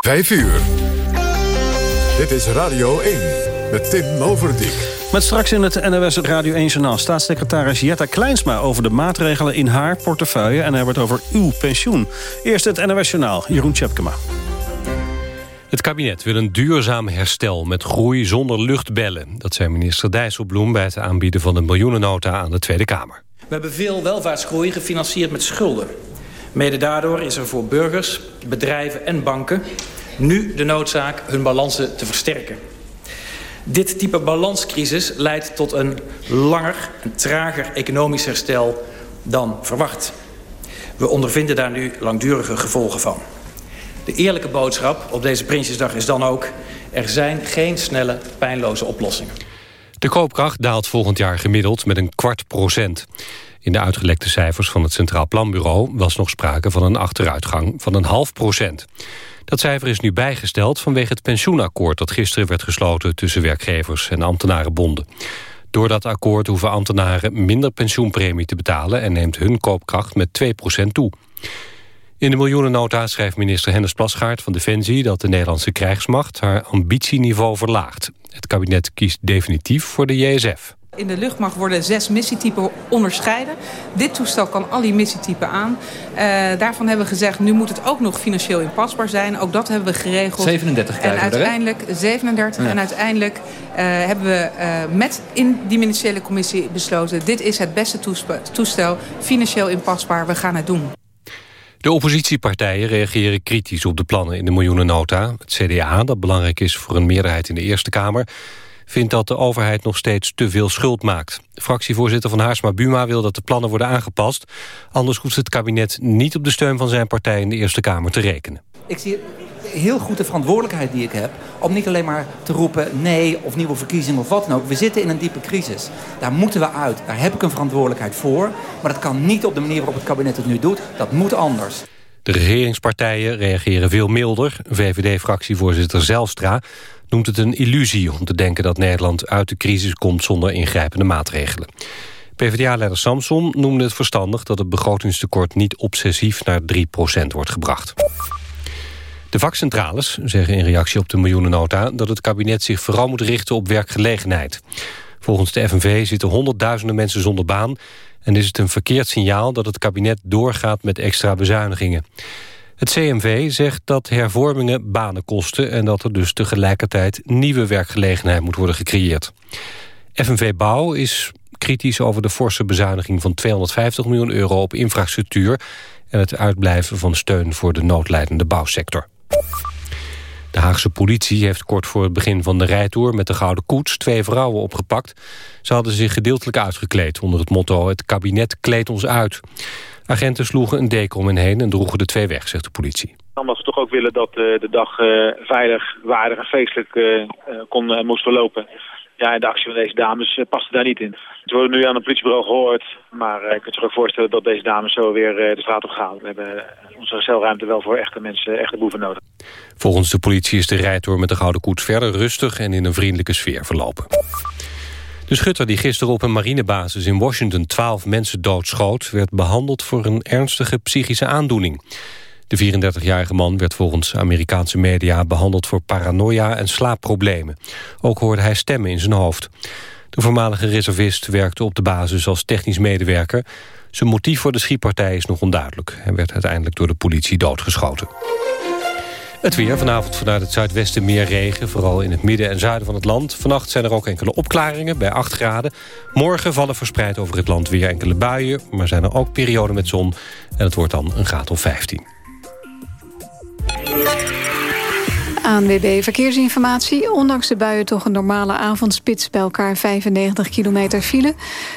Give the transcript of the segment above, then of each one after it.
5 uur. Dit is Radio 1 met Tim Overdijk. Met straks in het NOS Radio 1-journaal staatssecretaris Jetta Kleinsma... over de maatregelen in haar portefeuille en hij wordt over uw pensioen. Eerst het NOS-journaal, Jeroen Tjepkema. Het kabinet wil een duurzaam herstel met groei zonder luchtbellen. Dat zei minister Dijsselbloem bij het aanbieden van een miljoenennota aan de Tweede Kamer. We hebben veel welvaartsgroei gefinancierd met schulden. Mede daardoor is er voor burgers, bedrijven en banken nu de noodzaak hun balansen te versterken. Dit type balanscrisis leidt tot een langer en trager economisch herstel dan verwacht. We ondervinden daar nu langdurige gevolgen van. De eerlijke boodschap op deze Prinsjesdag is dan ook... er zijn geen snelle, pijnloze oplossingen. De koopkracht daalt volgend jaar gemiddeld met een kwart procent. In de uitgelekte cijfers van het Centraal Planbureau... was nog sprake van een achteruitgang van een half procent. Dat cijfer is nu bijgesteld vanwege het pensioenakkoord... dat gisteren werd gesloten tussen werkgevers en ambtenarenbonden. Door dat akkoord hoeven ambtenaren minder pensioenpremie te betalen... en neemt hun koopkracht met 2% toe. In de miljoenennota schrijft minister Hennis Plasgaard van Defensie... dat de Nederlandse krijgsmacht haar ambitieniveau verlaagt. Het kabinet kiest definitief voor de JSF. In de luchtmacht worden zes missietypen onderscheiden. Dit toestel kan al die missietypen aan. Uh, daarvan hebben we gezegd, nu moet het ook nog financieel inpasbaar zijn. Ook dat hebben we geregeld. 37 En uiteindelijk, 37. Ja. En uiteindelijk uh, hebben we uh, met in die ministeriële commissie besloten... dit is het beste toestel, financieel inpasbaar, we gaan het doen. De oppositiepartijen reageren kritisch op de plannen in de miljoenennota. Het CDA, dat belangrijk is voor een meerderheid in de Eerste Kamer vindt dat de overheid nog steeds te veel schuld maakt. Fractievoorzitter van Haarsma Buma wil dat de plannen worden aangepast. Anders hoeft het kabinet niet op de steun van zijn partij in de Eerste Kamer te rekenen. Ik zie heel goed de verantwoordelijkheid die ik heb... om niet alleen maar te roepen nee of nieuwe verkiezingen of wat dan ook. We zitten in een diepe crisis. Daar moeten we uit. Daar heb ik een verantwoordelijkheid voor. Maar dat kan niet op de manier waarop het kabinet het nu doet. Dat moet anders. De regeringspartijen reageren veel milder. VVD-fractievoorzitter Zelstra noemt het een illusie om te denken dat Nederland uit de crisis komt zonder ingrijpende maatregelen. PvdA-leider Samson noemde het verstandig dat het begrotingstekort niet obsessief naar 3% wordt gebracht. De vakcentrales zeggen in reactie op de miljoenennota dat het kabinet zich vooral moet richten op werkgelegenheid. Volgens de FNV zitten honderdduizenden mensen zonder baan en is het een verkeerd signaal dat het kabinet doorgaat met extra bezuinigingen. Het CMV zegt dat hervormingen banen kosten... en dat er dus tegelijkertijd nieuwe werkgelegenheid moet worden gecreëerd. FNV Bouw is kritisch over de forse bezuiniging van 250 miljoen euro op infrastructuur... en het uitblijven van steun voor de noodlijdende bouwsector. De Haagse politie heeft kort voor het begin van de rijtour met de Gouden Koets twee vrouwen opgepakt. Ze hadden zich gedeeltelijk uitgekleed onder het motto het kabinet kleedt ons uit. Agenten sloegen een deken om hen heen en droegen de twee weg, zegt de politie. Omdat ze toch ook willen dat uh, de dag uh, veilig, waardig en feestelijk uh, kon, moest verlopen. Ja, en de actie van deze dames paste daar niet in. Ze worden nu aan het politiebureau gehoord, maar ik kan je ook voorstellen dat deze dames zo weer de straat op gaan. We hebben onze celruimte wel voor echte mensen, echte boeven nodig. Volgens de politie is de rijtour met de Gouden Koets verder rustig en in een vriendelijke sfeer verlopen. De schutter die gisteren op een marinebasis in Washington 12 mensen doodschoot... werd behandeld voor een ernstige psychische aandoening. De 34-jarige man werd volgens Amerikaanse media behandeld voor paranoia en slaapproblemen. Ook hoorde hij stemmen in zijn hoofd. De voormalige reservist werkte op de basis als technisch medewerker. Zijn motief voor de schietpartij is nog onduidelijk. Hij werd uiteindelijk door de politie doodgeschoten. Het weer vanavond vanuit het zuidwesten meer regen. Vooral in het midden en zuiden van het land. Vannacht zijn er ook enkele opklaringen bij 8 graden. Morgen vallen verspreid over het land weer enkele buien. Maar zijn er ook perioden met zon. En het wordt dan een graad of 15. ANWB Verkeersinformatie. Ondanks de buien toch een normale avondspits bij elkaar 95 kilometer file.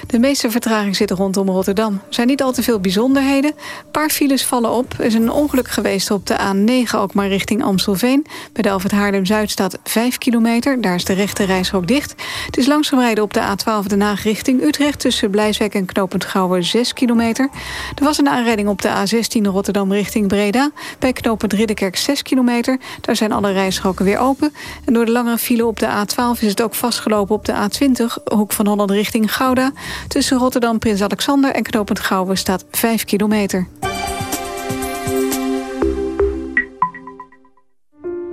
De meeste vertraging zit rondom Rotterdam. Er zijn niet al te veel bijzonderheden. Een paar files vallen op. Er is een ongeluk geweest op de A9 ook maar richting Amstelveen. Bij de Alfred Haarlem-Zuid staat 5 kilometer. Daar is de rechte reishok dicht. Het is langzaam op de A12 Den Haag richting Utrecht... tussen Blijswijk en Knopend Gouwen 6 kilometer. Er was een aanrijding op de A16 Rotterdam richting Breda. Bij Knopend Ridderkerk 6 kilometer. Daar zijn alle rijstroken weer open. En door de langere file op de A12 is het ook vastgelopen op de A20... hoek van Holland richting Gouda. Tussen Rotterdam, Prins Alexander en Knopend Gouwen staat 5 kilometer.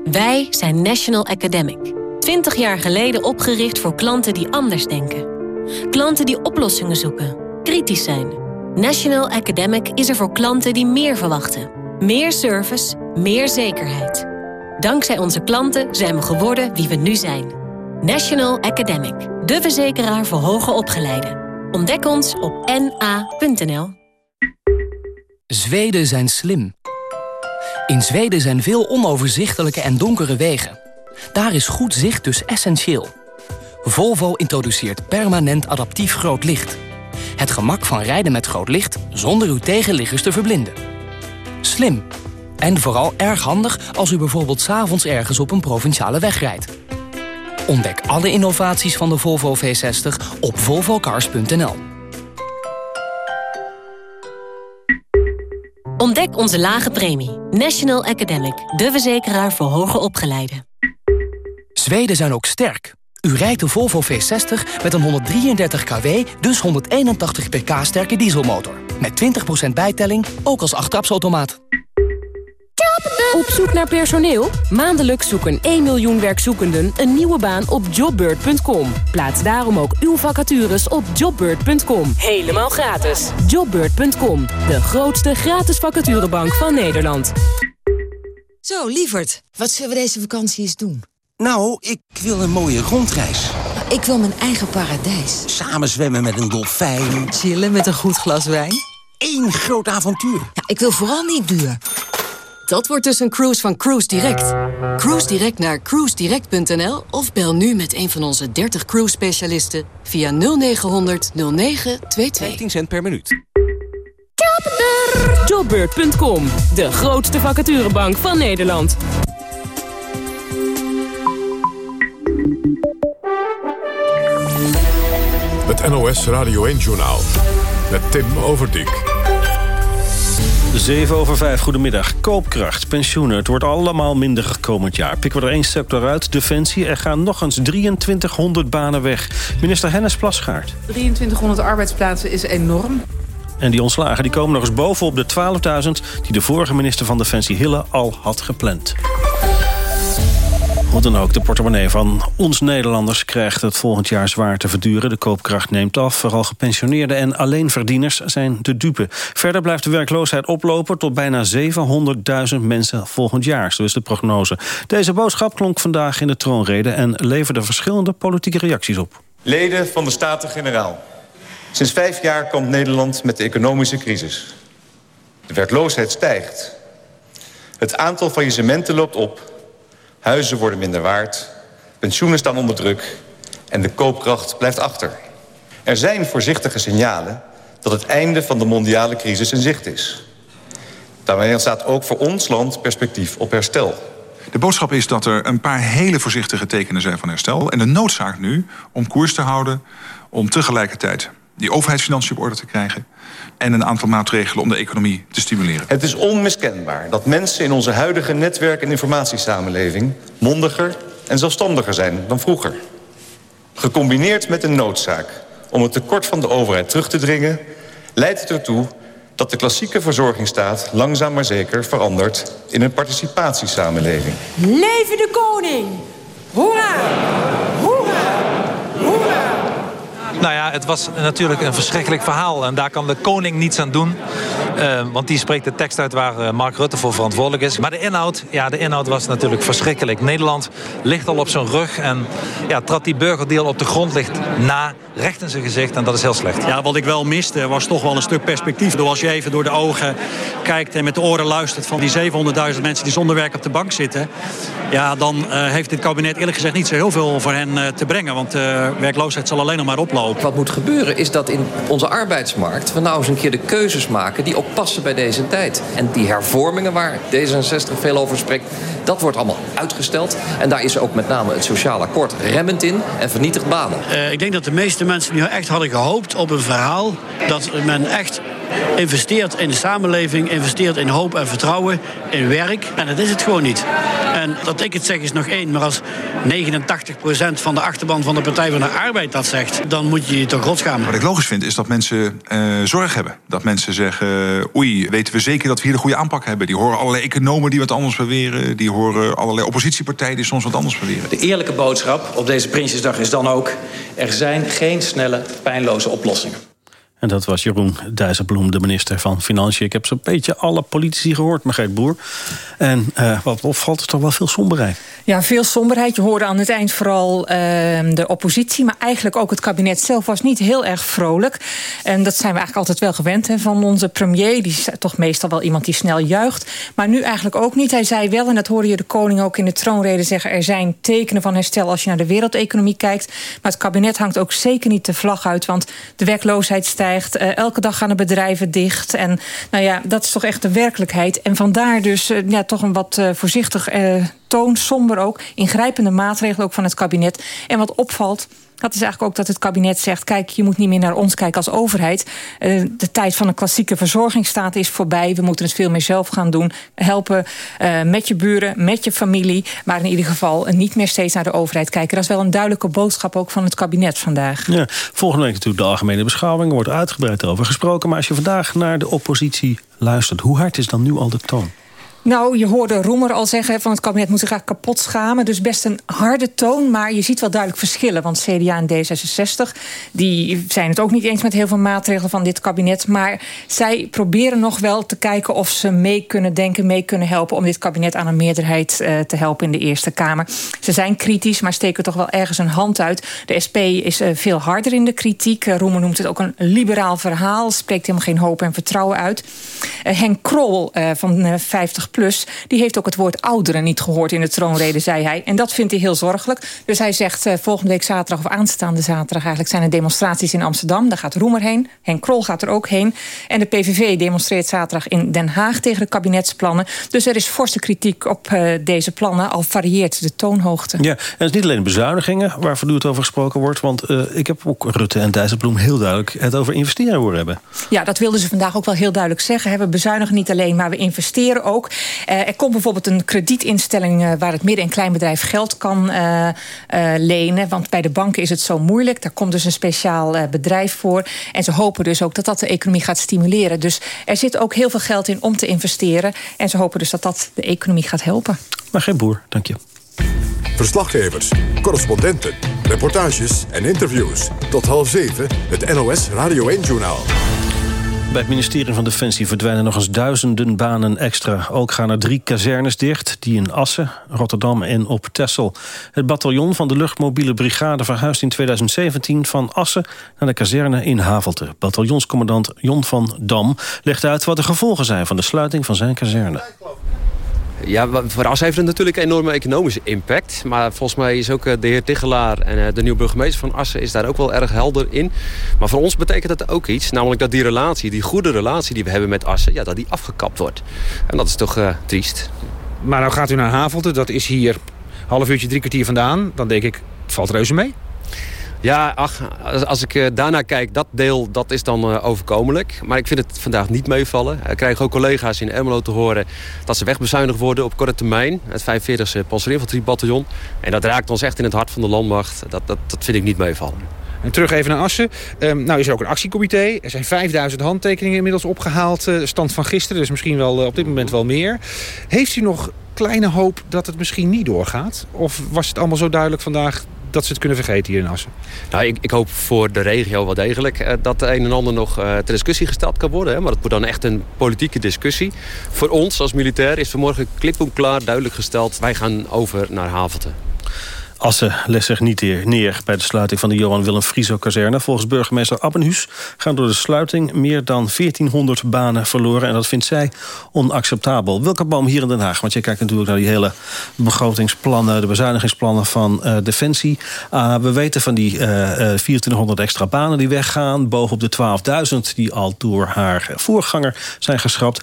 Wij zijn National Academic. 20 jaar geleden opgericht voor klanten die anders denken. Klanten die oplossingen zoeken, kritisch zijn. National Academic is er voor klanten die meer verwachten. Meer service, meer zekerheid. Dankzij onze klanten zijn we geworden wie we nu zijn. National Academic, de verzekeraar voor hoger opgeleiden. Ontdek ons op na.nl. Zweden zijn slim. In Zweden zijn veel onoverzichtelijke en donkere wegen. Daar is goed zicht dus essentieel. Volvo introduceert permanent adaptief groot licht. Het gemak van rijden met groot licht zonder uw tegenliggers te verblinden. Slim. En vooral erg handig als u bijvoorbeeld s'avonds ergens op een provinciale weg rijdt. Ontdek alle innovaties van de Volvo V60 op volvocars.nl. Ontdek onze lage premie. National Academic, de verzekeraar voor hoger opgeleiden. Zweden zijn ook sterk. U rijdt de Volvo V60 met een 133 kW, dus 181 pk sterke dieselmotor. Met 20% bijtelling, ook als achttrapsautomaat. Op zoek naar personeel? Maandelijks zoeken 1 miljoen werkzoekenden een nieuwe baan op jobbird.com. Plaats daarom ook uw vacatures op jobbird.com. Helemaal gratis. Jobbird.com, de grootste gratis vacaturebank van Nederland. Zo, lieverd, wat zullen we deze vakantie eens doen? Nou, ik wil een mooie rondreis. Ik wil mijn eigen paradijs. Samen zwemmen met een dolfijn. Chillen met een goed glas wijn. Eén groot avontuur. Ja, ik wil vooral niet duur. Dat wordt dus een cruise van Cruise Direct. Cruise Direct naar cruisedirect.nl of bel nu met een van onze 30 cruise specialisten via 0900 0922. 15 cent per minuut. Jobbird.com, de grootste vacaturebank van Nederland. Het NOS Radio 1-journaal met Tim Overdijk. 7 over 5, goedemiddag. Koopkracht, pensioenen, het wordt allemaal minder komend jaar. Pikken we er één sector uit, Defensie. Er gaan nog eens 2300 banen weg. Minister Hennis Plasgaard. 2300 arbeidsplaatsen is enorm. En die ontslagen die komen nog eens bovenop de 12.000... die de vorige minister van Defensie Hille al had gepland. Hoe dan ook, de portemonnee van ons Nederlanders krijgt het volgend jaar zwaar te verduren. De koopkracht neemt af, vooral gepensioneerden en alleenverdieners zijn de dupe. Verder blijft de werkloosheid oplopen tot bijna 700.000 mensen volgend jaar, zo is de prognose. Deze boodschap klonk vandaag in de troonrede en leverde verschillende politieke reacties op. Leden van de Staten-Generaal. Sinds vijf jaar komt Nederland met de economische crisis. De werkloosheid stijgt. Het aantal faillissementen loopt op Huizen worden minder waard, pensioenen staan onder druk en de koopkracht blijft achter. Er zijn voorzichtige signalen dat het einde van de mondiale crisis in zicht is. Daarmee staat ook voor ons land perspectief op herstel. De boodschap is dat er een paar hele voorzichtige tekenen zijn van herstel... en de noodzaak nu om koers te houden om tegelijkertijd die overheidsfinanciën op orde te krijgen... en een aantal maatregelen om de economie te stimuleren. Het is onmiskenbaar dat mensen in onze huidige netwerk- en informatiesamenleving... mondiger en zelfstandiger zijn dan vroeger. Gecombineerd met de noodzaak om het tekort van de overheid terug te dringen... leidt het ertoe dat de klassieke verzorgingsstaat langzaam maar zeker verandert... in een participatiesamenleving. Leven de koning! Hoera! Nou ja, het was natuurlijk een verschrikkelijk verhaal. En daar kan de koning niets aan doen. Uh, want die spreekt de tekst uit waar uh, Mark Rutte voor verantwoordelijk is. Maar de inhoud, ja, de inhoud was natuurlijk verschrikkelijk. Nederland ligt al op zijn rug. En ja, trad die burger die al op de grond ligt na, recht in zijn gezicht. En dat is heel slecht. Ja, wat ik wel miste was toch wel een stuk perspectief. Door als je even door de ogen kijkt en met de oren luistert... van die 700.000 mensen die zonder werk op de bank zitten... ja, dan uh, heeft dit kabinet eerlijk gezegd niet zo heel veel voor hen te brengen. Want werkloosheid zal alleen nog maar oplopen. Wat moet gebeuren is dat in onze arbeidsmarkt... we nou eens een keer de keuzes maken die ook passen bij deze tijd. En die hervormingen waar D66 veel over spreekt... dat wordt allemaal uitgesteld. En daar is ook met name het sociaal akkoord remmend in... en vernietigt banen. Uh, ik denk dat de meeste mensen nu echt hadden gehoopt op een verhaal... dat men echt investeert in de samenleving, investeert in hoop en vertrouwen, in werk. En dat is het gewoon niet. En dat ik het zeg is nog één, maar als 89% van de achterban van de Partij van de Arbeid dat zegt, dan moet je je toch rot gaan. Wat ik logisch vind is dat mensen uh, zorg hebben. Dat mensen zeggen, oei, weten we zeker dat we hier de goede aanpak hebben. Die horen allerlei economen die wat anders beweren. Die horen allerlei oppositiepartijen die soms wat anders beweren. De eerlijke boodschap op deze Prinsjesdag is dan ook... er zijn geen snelle, pijnloze oplossingen. En dat was Jeroen Dijsselbloem, de minister van Financiën. Ik heb zo'n beetje alle politici gehoord, Margreet Boer. En uh, wat opvalt is toch wel veel somberheid. Ja, veel somberheid. Je hoorde aan het eind vooral uh, de oppositie... maar eigenlijk ook het kabinet zelf was niet heel erg vrolijk. En dat zijn we eigenlijk altijd wel gewend hè, van onze premier. Die is toch meestal wel iemand die snel juicht. Maar nu eigenlijk ook niet. Hij zei wel, en dat hoorde je de koning ook in de troonrede zeggen... er zijn tekenen van herstel als je naar de wereldeconomie kijkt. Maar het kabinet hangt ook zeker niet de vlag uit... want de werkloosheid stijgt uh, elke dag gaan de bedrijven dicht. En nou ja, dat is toch echt de werkelijkheid. En vandaar dus uh, ja, toch een wat uh, voorzichtig toon, somber ook. Ingrijpende maatregelen ook van het kabinet. En wat opvalt, dat is eigenlijk ook dat het kabinet zegt... kijk, je moet niet meer naar ons kijken als overheid. Uh, de tijd van een klassieke verzorgingsstaat is voorbij. We moeten het veel meer zelf gaan doen. Helpen uh, met je buren, met je familie. Maar in ieder geval niet meer steeds naar de overheid kijken. Dat is wel een duidelijke boodschap ook van het kabinet vandaag. Ja, volgende week natuurlijk de algemene beschouwing. Er wordt uitgebreid over gesproken. Maar als je vandaag naar de oppositie luistert... hoe hard is dan nu al de toon? Nou, je hoorde Roemer al zeggen van het kabinet moet zich kapot schamen. Dus best een harde toon, maar je ziet wel duidelijk verschillen. Want CDA en D66 die zijn het ook niet eens met heel veel maatregelen van dit kabinet. Maar zij proberen nog wel te kijken of ze mee kunnen denken, mee kunnen helpen... om dit kabinet aan een meerderheid uh, te helpen in de Eerste Kamer. Ze zijn kritisch, maar steken toch wel ergens een hand uit. De SP is uh, veel harder in de kritiek. Uh, Roemer noemt het ook een liberaal verhaal. Spreekt helemaal geen hoop en vertrouwen uit. Henk Krol van 50 Plus, die heeft ook het woord ouderen niet gehoord in de troonrede, zei hij. En dat vindt hij heel zorgelijk. Dus hij zegt uh, volgende week zaterdag of aanstaande zaterdag... eigenlijk zijn er demonstraties in Amsterdam. Daar gaat Roemer heen. Henk Krol gaat er ook heen. En de PVV demonstreert zaterdag in Den Haag tegen de kabinetsplannen. Dus er is forse kritiek op uh, deze plannen. Al varieert de toonhoogte. Ja, en het is niet alleen bezuinigingen waar voortdurend over gesproken wordt. Want uh, ik heb ook Rutte en Dijsselbloem heel duidelijk het over investeren horen hebben. Ja, dat wilden ze vandaag ook wel heel duidelijk zeggen. We bezuinigen niet alleen, maar we investeren ook. Uh, er komt bijvoorbeeld een kredietinstelling uh, waar het midden- en kleinbedrijf geld kan uh, lenen. Want bij de banken is het zo moeilijk. Daar komt dus een speciaal bedrijf voor. En ze hopen dus ook dat dat de economie gaat stimuleren. Dus er zit ook heel veel geld in om te investeren. En ze hopen dus dat dat de economie gaat helpen. Maar geen boer, dank je. Verslaggevers, correspondenten, reportages en interviews. Tot half zeven, het NOS Radio 1-journaal. Bij het ministerie van Defensie verdwijnen nog eens duizenden banen extra. Ook gaan er drie kazernes dicht, die in Assen, Rotterdam en op Texel. Het bataljon van de luchtmobiele brigade verhuist in 2017 van Assen naar de kazerne in Havelte. Bataljonscommandant Jon van Dam legt uit wat de gevolgen zijn van de sluiting van zijn kazerne. Ja, voor Assen heeft het natuurlijk een enorme economische impact. Maar volgens mij is ook de heer Tichelaar en de nieuwe burgemeester van Assen... is daar ook wel erg helder in. Maar voor ons betekent dat ook iets. Namelijk dat die relatie, die goede relatie die we hebben met Assen... Ja, dat die afgekapt wordt. En dat is toch uh, triest. Maar nou gaat u naar Havelte, dat is hier half uurtje, drie kwartier vandaan. Dan denk ik, valt reuze mee. Ja, ach, als ik uh, daarnaar kijk, dat deel dat is dan uh, overkomelijk. Maar ik vind het vandaag niet meevallen. Ik krijg ook collega's in Ermelo te horen dat ze wegbezuinigd worden op korte termijn. Het 45e panzerinfanteriebataljon. En dat raakt ons echt in het hart van de landmacht. Dat, dat, dat vind ik niet meevallen. En terug even naar Assen. Um, nou is er ook een actiecomité. Er zijn 5000 handtekeningen inmiddels opgehaald. Uh, stand van gisteren, dus misschien wel op dit moment wel meer. Heeft u nog kleine hoop dat het misschien niet doorgaat? Of was het allemaal zo duidelijk vandaag dat ze het kunnen vergeten hier in Assen? Nou, ik, ik hoop voor de regio wel degelijk uh, dat de een en ander nog uh, ter discussie gesteld kan worden. Hè? Maar het wordt dan echt een politieke discussie. Voor ons als militair is vanmorgen klippenklaar duidelijk gesteld... wij gaan over naar Havelte. Assen legt zich niet neer bij de sluiting van de Johan Willem Frieso-kazerne. Volgens burgemeester Abbenhuis gaan door de sluiting meer dan 1400 banen verloren. En dat vindt zij onacceptabel. Welke boom hier in Den Haag? Want je kijkt natuurlijk naar die hele begrotingsplannen... de bezuinigingsplannen van uh, Defensie. Uh, we weten van die uh, 2400 extra banen die weggaan. Bovenop de 12.000 die al door haar voorganger zijn geschrapt.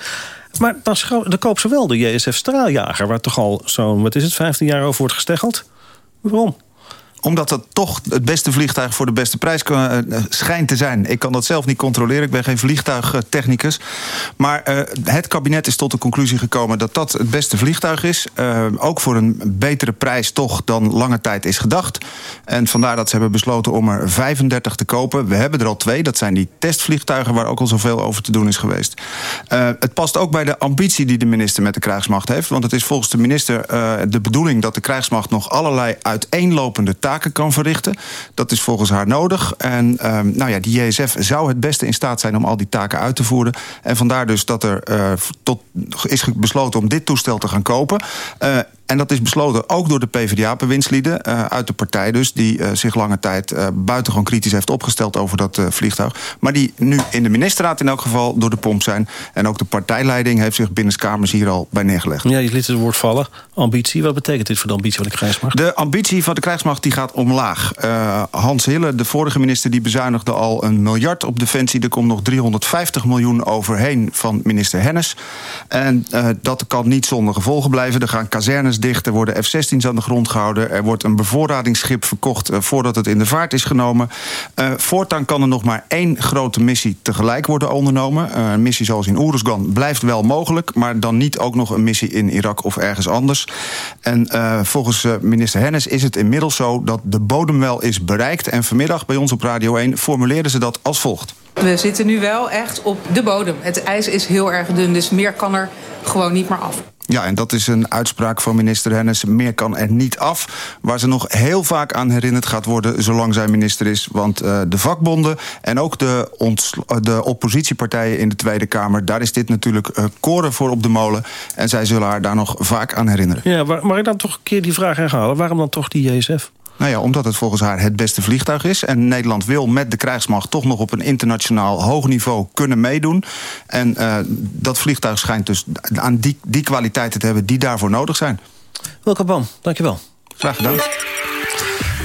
Maar dan, dan koopt ze wel de JSF straaljager... waar toch al zo'n, wat is het, 15 jaar over wordt gesteggeld? Waarom? Omdat dat toch het beste vliegtuig voor de beste prijs uh, schijnt te zijn. Ik kan dat zelf niet controleren, ik ben geen vliegtuigtechnicus. Maar uh, het kabinet is tot de conclusie gekomen dat dat het beste vliegtuig is. Uh, ook voor een betere prijs toch dan lange tijd is gedacht. En vandaar dat ze hebben besloten om er 35 te kopen. We hebben er al twee, dat zijn die testvliegtuigen... waar ook al zoveel over te doen is geweest. het past ook bij de ambitie die de minister met de krijgsmacht heeft. Want het is volgens de minister de bedoeling dat de krijgsmacht... nog allerlei uiteenlopende taken kan verrichten. Dat is volgens haar nodig. En uh, nou ja, die JSF zou het beste in staat zijn om al die taken uit te voeren. En vandaar dus dat er uh, tot, is besloten om dit toestel te gaan kopen. En dat is besloten ook door de PvdA-bewindslieden uh, uit de partij dus... die uh, zich lange tijd uh, buitengewoon kritisch heeft opgesteld over dat vliegtuig. Maar die nu in de ministerraad in elk geval door de pomp zijn. En ook de partijleiding heeft zich binnenskamers hier al bij neergelegd. Ja, je liet het woord vallen. Ambitie, wat betekent dit voor de ambitie van de krijgsmacht? De ambitie van de krijgsmacht die gaat omlaag. Hans Hille, de vorige minister, die bezuinigde al een miljard op defensie. Er komt nog 350 miljoen overheen van minister Hennis. En dat kan niet zonder gevolgen blijven. Er gaan kazernes Er worden F-16's aan de grond gehouden. Er wordt een bevoorradingsschip verkocht uh, voordat het in de vaart is genomen. Uh, voortaan kan er nog maar één grote missie tegelijk worden ondernomen. Uh, een missie zoals in Oeruzgan blijft wel mogelijk... maar dan niet ook nog een missie in Irak of ergens anders. En volgens minister Hennis is het inmiddels zo... dat de bodem wel is bereikt. En vanmiddag bij ons op Radio 1 formuleerden ze dat als volgt. We zitten nu wel echt op de bodem. Het ijs is heel erg dun, dus meer kan er gewoon niet meer af. Ja, en dat is een uitspraak van minister Hennis. Meer kan er niet af. Waar ze nog heel vaak aan herinnerd gaat worden... zolang zij minister is. Want uh, de vakbonden en ook de, de oppositiepartijen in de Tweede Kamer... daar is dit natuurlijk uh, koren voor op de molen. En zij zullen haar daar nog vaak aan herinneren. Ja, mag ik dan toch een keer die vraag herhalen? Waarom dan toch die JSF? Nou ja, omdat het volgens haar het beste vliegtuig is. En Nederland wil met de krijgsmacht toch nog op een internationaal hoog niveau kunnen meedoen. En uh, dat vliegtuig schijnt dus aan die, die kwaliteiten te hebben die daarvoor nodig zijn. Welke Bam, dankjewel. Graag gedaan.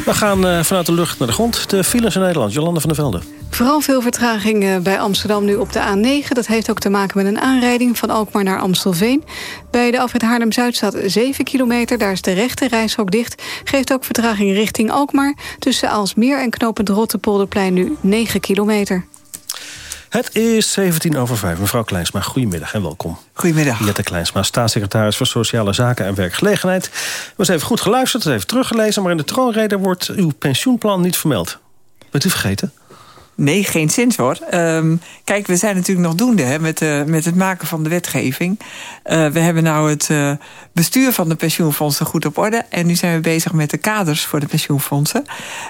We gaan uh, vanuit de lucht naar de grond. De files in Nederland, Jolanda van der Velde. Vooral veel vertraging uh, bij Amsterdam nu op de A9. Dat heeft ook te maken met een aanrijding van Alkmaar naar Amstelveen. Bij de afrit Haarlem-Zuid staat 7 kilometer. Daar is de rechte reishok dicht. Geeft ook vertraging richting Alkmaar. Tussen Aalsmeer en knopend Rottepolderplein nu 9 kilometer. Het is 17 over 5. Mevrouw Kleinsma, goedemiddag en welkom. Goedemiddag. Jette Kleinsma, staatssecretaris voor Sociale Zaken en Werkgelegenheid. We hebben even goed geluisterd, even teruggelezen... maar in de troonrede wordt uw pensioenplan niet vermeld. Bent u vergeten? Nee, geen zins hoor. Um, kijk, we zijn natuurlijk nog doende hè, met, uh, met het maken van de wetgeving. Uh, we hebben nou het uh, bestuur van de pensioenfondsen goed op orde. En nu zijn we bezig met de kaders voor de pensioenfondsen.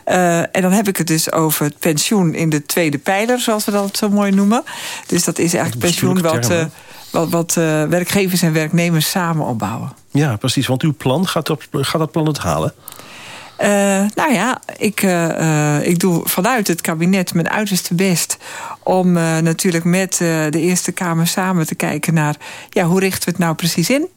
en dan heb ik het dus over het pensioen in de tweede pijler, zoals we dat zo mooi noemen. Dus dat is eigenlijk pensioen wat, wat, wat werkgevers en werknemers samen opbouwen. Ja, precies. Want uw plan, gaat dat, gaat dat plan het halen? Uh, nou ja, ik, uh, uh, ik doe vanuit het kabinet mijn uiterste best... om natuurlijk met de Eerste Kamer samen te kijken naar... Ja, hoe richten we het nou precies in?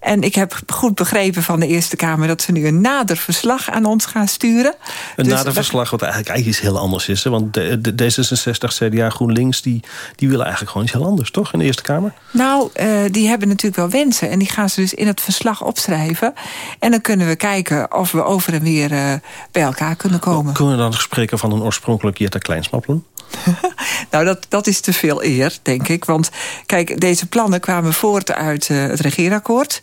En ik heb goed begrepen van de Eerste Kamer... dat ze nu een nader verslag aan ons gaan sturen. Een dus nader verslag wat eigenlijk, eigenlijk iets heel anders is. Hè? Want de, de D66, CDA, GroenLinks... Die, die willen eigenlijk gewoon iets heel anders, toch? In de Eerste Kamer? Nou, die hebben natuurlijk wel wensen. En die gaan ze dus in het verslag opschrijven. En dan kunnen we kijken of we over en weer bij elkaar kunnen komen. Kunnen we dan spreken van een oorspronkelijk Jetta Kleinsmappelen? nou, dat, dat is te veel eer, denk ik. Want kijk, deze plannen kwamen voort uit uh, het regeerakkoord.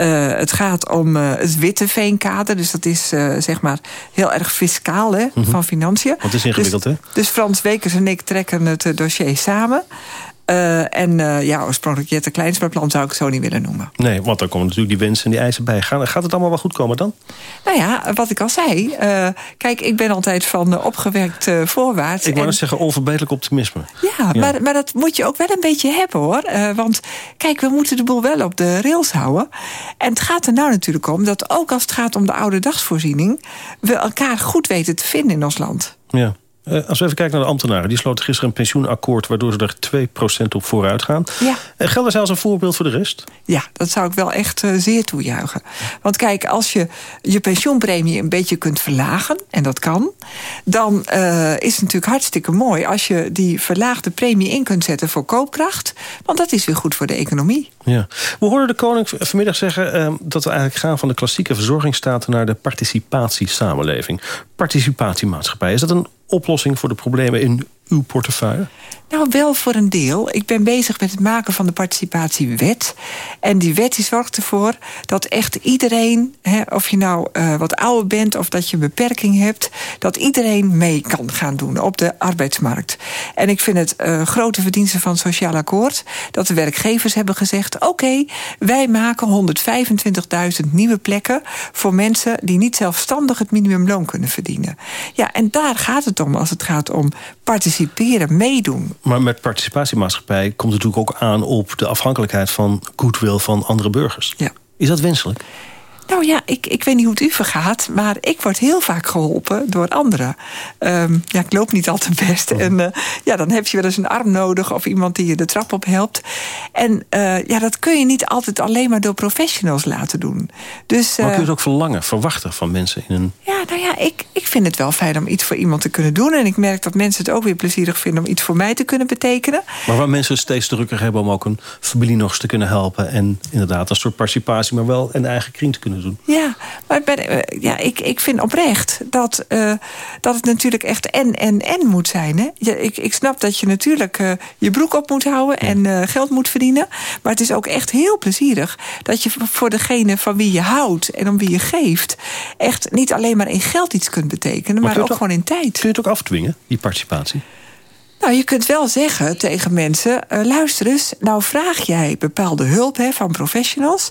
Uh, het gaat om uh, het witte veenkader. Dus dat is zeg maar heel erg fiscaal hè, mm -hmm. van financiën. Wat is ingewikkeld, dus, hè? Dus Frans Wekers en ik trekken het dossier samen. Uh, en uh, ja, oorspronkelijk Jette Kleinsma-plan zou ik zo niet willen noemen. Nee, want dan komen natuurlijk die wensen en die eisen bij. Gaat het allemaal wel goed komen dan? Nou ja, wat ik al zei. Uh, kijk, ik ben altijd van opgewerkt voorwaarts. Ik wou en... zeggen onverbeterlijk optimisme. Ja, ja, Maar, maar dat moet je ook wel een beetje hebben hoor. want kijk, we moeten de boel wel op de rails houden. En het gaat er nou natuurlijk om dat ook als het gaat om de oude dagsvoorziening... we elkaar goed weten te vinden in ons land. Ja. Uh, als we even kijken naar de ambtenaren. Die sloten gisteren een pensioenakkoord... waardoor ze er 2% op vooruit gaan. Ja. Uh, geldt als een voorbeeld voor de rest? Ja, dat zou ik wel echt uh, zeer toejuichen. Want kijk, als je je pensioenpremie een beetje kunt verlagen... en dat kan, dan is het natuurlijk hartstikke mooi... als je die verlaagde premie in kunt zetten voor koopkracht. Want dat is weer goed voor de economie. Ja. We hoorden de koning vanmiddag zeggen... dat we eigenlijk gaan van de klassieke verzorgingsstaten... naar de participatiesamenleving. Participatiemaatschappij. Is dat een oplossing voor de problemen in portefeuille? Nou, wel voor een deel. Ik ben bezig met het maken van de participatiewet. En die wet die zorgt ervoor dat echt iedereen... Hè, of je nou uh, wat ouder bent of dat je een beperking hebt... dat iedereen mee kan gaan doen op de arbeidsmarkt. En ik vind het uh, grote verdienste van Sociaal Akkoord... dat de werkgevers hebben gezegd... oké, wij maken 125.000 nieuwe plekken... voor mensen die niet zelfstandig het minimumloon kunnen verdienen. Ja, en daar gaat het om als het gaat om participeren, meedoen. Maar met participatiemaatschappij komt het natuurlijk ook aan... op de afhankelijkheid van goodwill van andere burgers. Ja. Is dat wenselijk? Nou ja, ik, ik weet niet hoe het u vergaat... maar ik word heel vaak geholpen door anderen. Um, ja, ik loop niet altijd best. Oh. En uh, ja, dan heb je wel eens een arm nodig... of iemand die je de trap op helpt. En uh, ja, dat kun je niet altijd alleen maar door professionals laten doen. Dus, maar kun je het ook verlangen, verwachten van mensen in een... Ja, nou ja, ik, ik vind het wel fijn om iets voor iemand te kunnen doen. En ik merk dat mensen het ook weer plezierig vinden... om iets voor mij te kunnen betekenen. Maar waar mensen het steeds drukker hebben... om ook een familie nog eens te kunnen helpen... en inderdaad een soort participatie... maar wel een eigen kring te kunnen doen. Ja, maar bij, ja, ik, ik vind oprecht dat, uh, dat het natuurlijk echt en, en, en moet zijn. Hè? Ja, ik, ik snap dat je natuurlijk uh, je broek op moet houden en uh, geld moet verdienen. Maar het is ook echt heel plezierig dat je voor degene van wie je houdt en om wie je geeft... echt niet alleen maar in geld iets kunt betekenen, maar, maar ook, ook gewoon in tijd. Kun je het ook afdwingen, die participatie? Nou, je kunt wel zeggen tegen mensen... Uh, luister eens, nou vraag jij bepaalde hulp hè, van professionals...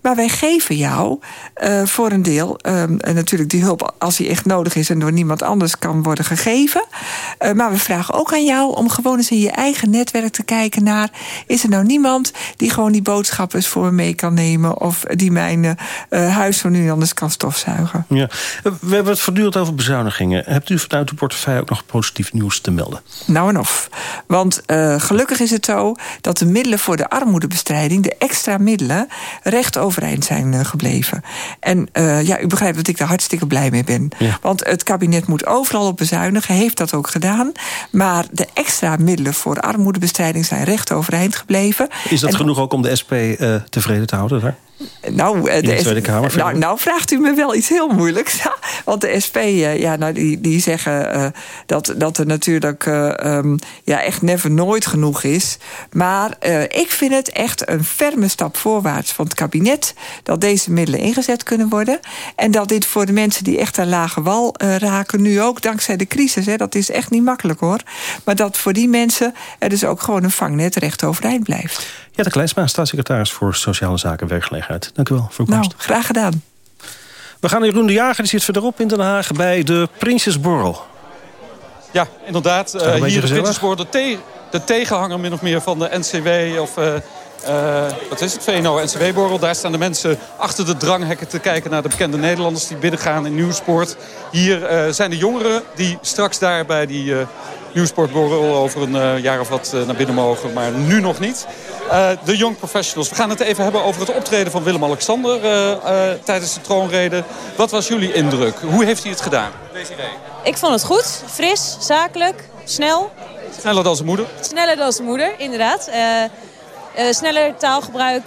maar wij geven jou uh, voor een deel... Um, en natuurlijk die hulp als die echt nodig is... en door niemand anders kan worden gegeven. Uh, maar we vragen ook aan jou om gewoon eens in je eigen netwerk te kijken naar... is er nou niemand die gewoon die boodschappen voor me mee kan nemen... of die mijn huis van nu anders kan stofzuigen? Ja. We hebben het voortdurend over bezuinigingen. Hebt u vanuit uw portefeuille ook nog positief nieuws te melden? Nou, Want uh, gelukkig is het zo dat de middelen voor de armoedebestrijding... de extra middelen, recht overeind zijn uh, gebleven. En uh, ja, u begrijpt dat ik daar hartstikke blij mee ben. Ja. Want het kabinet moet overal op bezuinigen, heeft dat ook gedaan. Maar de extra middelen voor armoedebestrijding zijn recht overeind gebleven. Is dat en, genoeg ook om de SP tevreden te houden daar? Nou, de, de Tweede Kamer, nou, nou, vraagt u me wel iets heel moeilijks. Want de SP, ja, nou, die, die zeggen uh, dat, dat er natuurlijk uh, um, ja, echt never nooit genoeg is. Maar uh, ik vind het echt een ferme stap voorwaarts van het kabinet... dat deze middelen ingezet kunnen worden. En dat dit voor de mensen die echt aan lage wal raken... nu ook dankzij de crisis, hè, dat is echt niet makkelijk hoor. Maar dat voor die mensen er dus ook gewoon een vangnet recht overeind blijft. Jette Kleinsma, staatssecretaris voor Sociale Zaken en Werkgelegenheid. Dank u wel voor uw komst. Nou, graag gedaan. We gaan naar Jeroen de Jager, die zit verderop in Den Haag... bij de Prinsjesborrel. Ja, inderdaad. Uh, hier de Prinsjesborrel, de, te de, tegenhanger min of meer van de NCW... of uh, uh, wat is het, VNO-NCW-borrel. Daar staan de mensen achter de dranghekken te kijken... naar de bekende Nederlanders die binnengaan in Nieuwsport. Hier zijn de jongeren die straks daar bij die nieuwsportborrel over een uh, jaar of wat uh, naar binnen mogen. Maar nu nog niet. Uh, de Young Professionals. We gaan het even hebben over het optreden van Willem-Alexander tijdens de troonrede. Wat was jullie indruk? Hoe heeft hij het gedaan? Ik vond het goed. Fris, zakelijk, snel. Sneller dan zijn moeder? Sneller dan zijn moeder, inderdaad. sneller taalgebruik,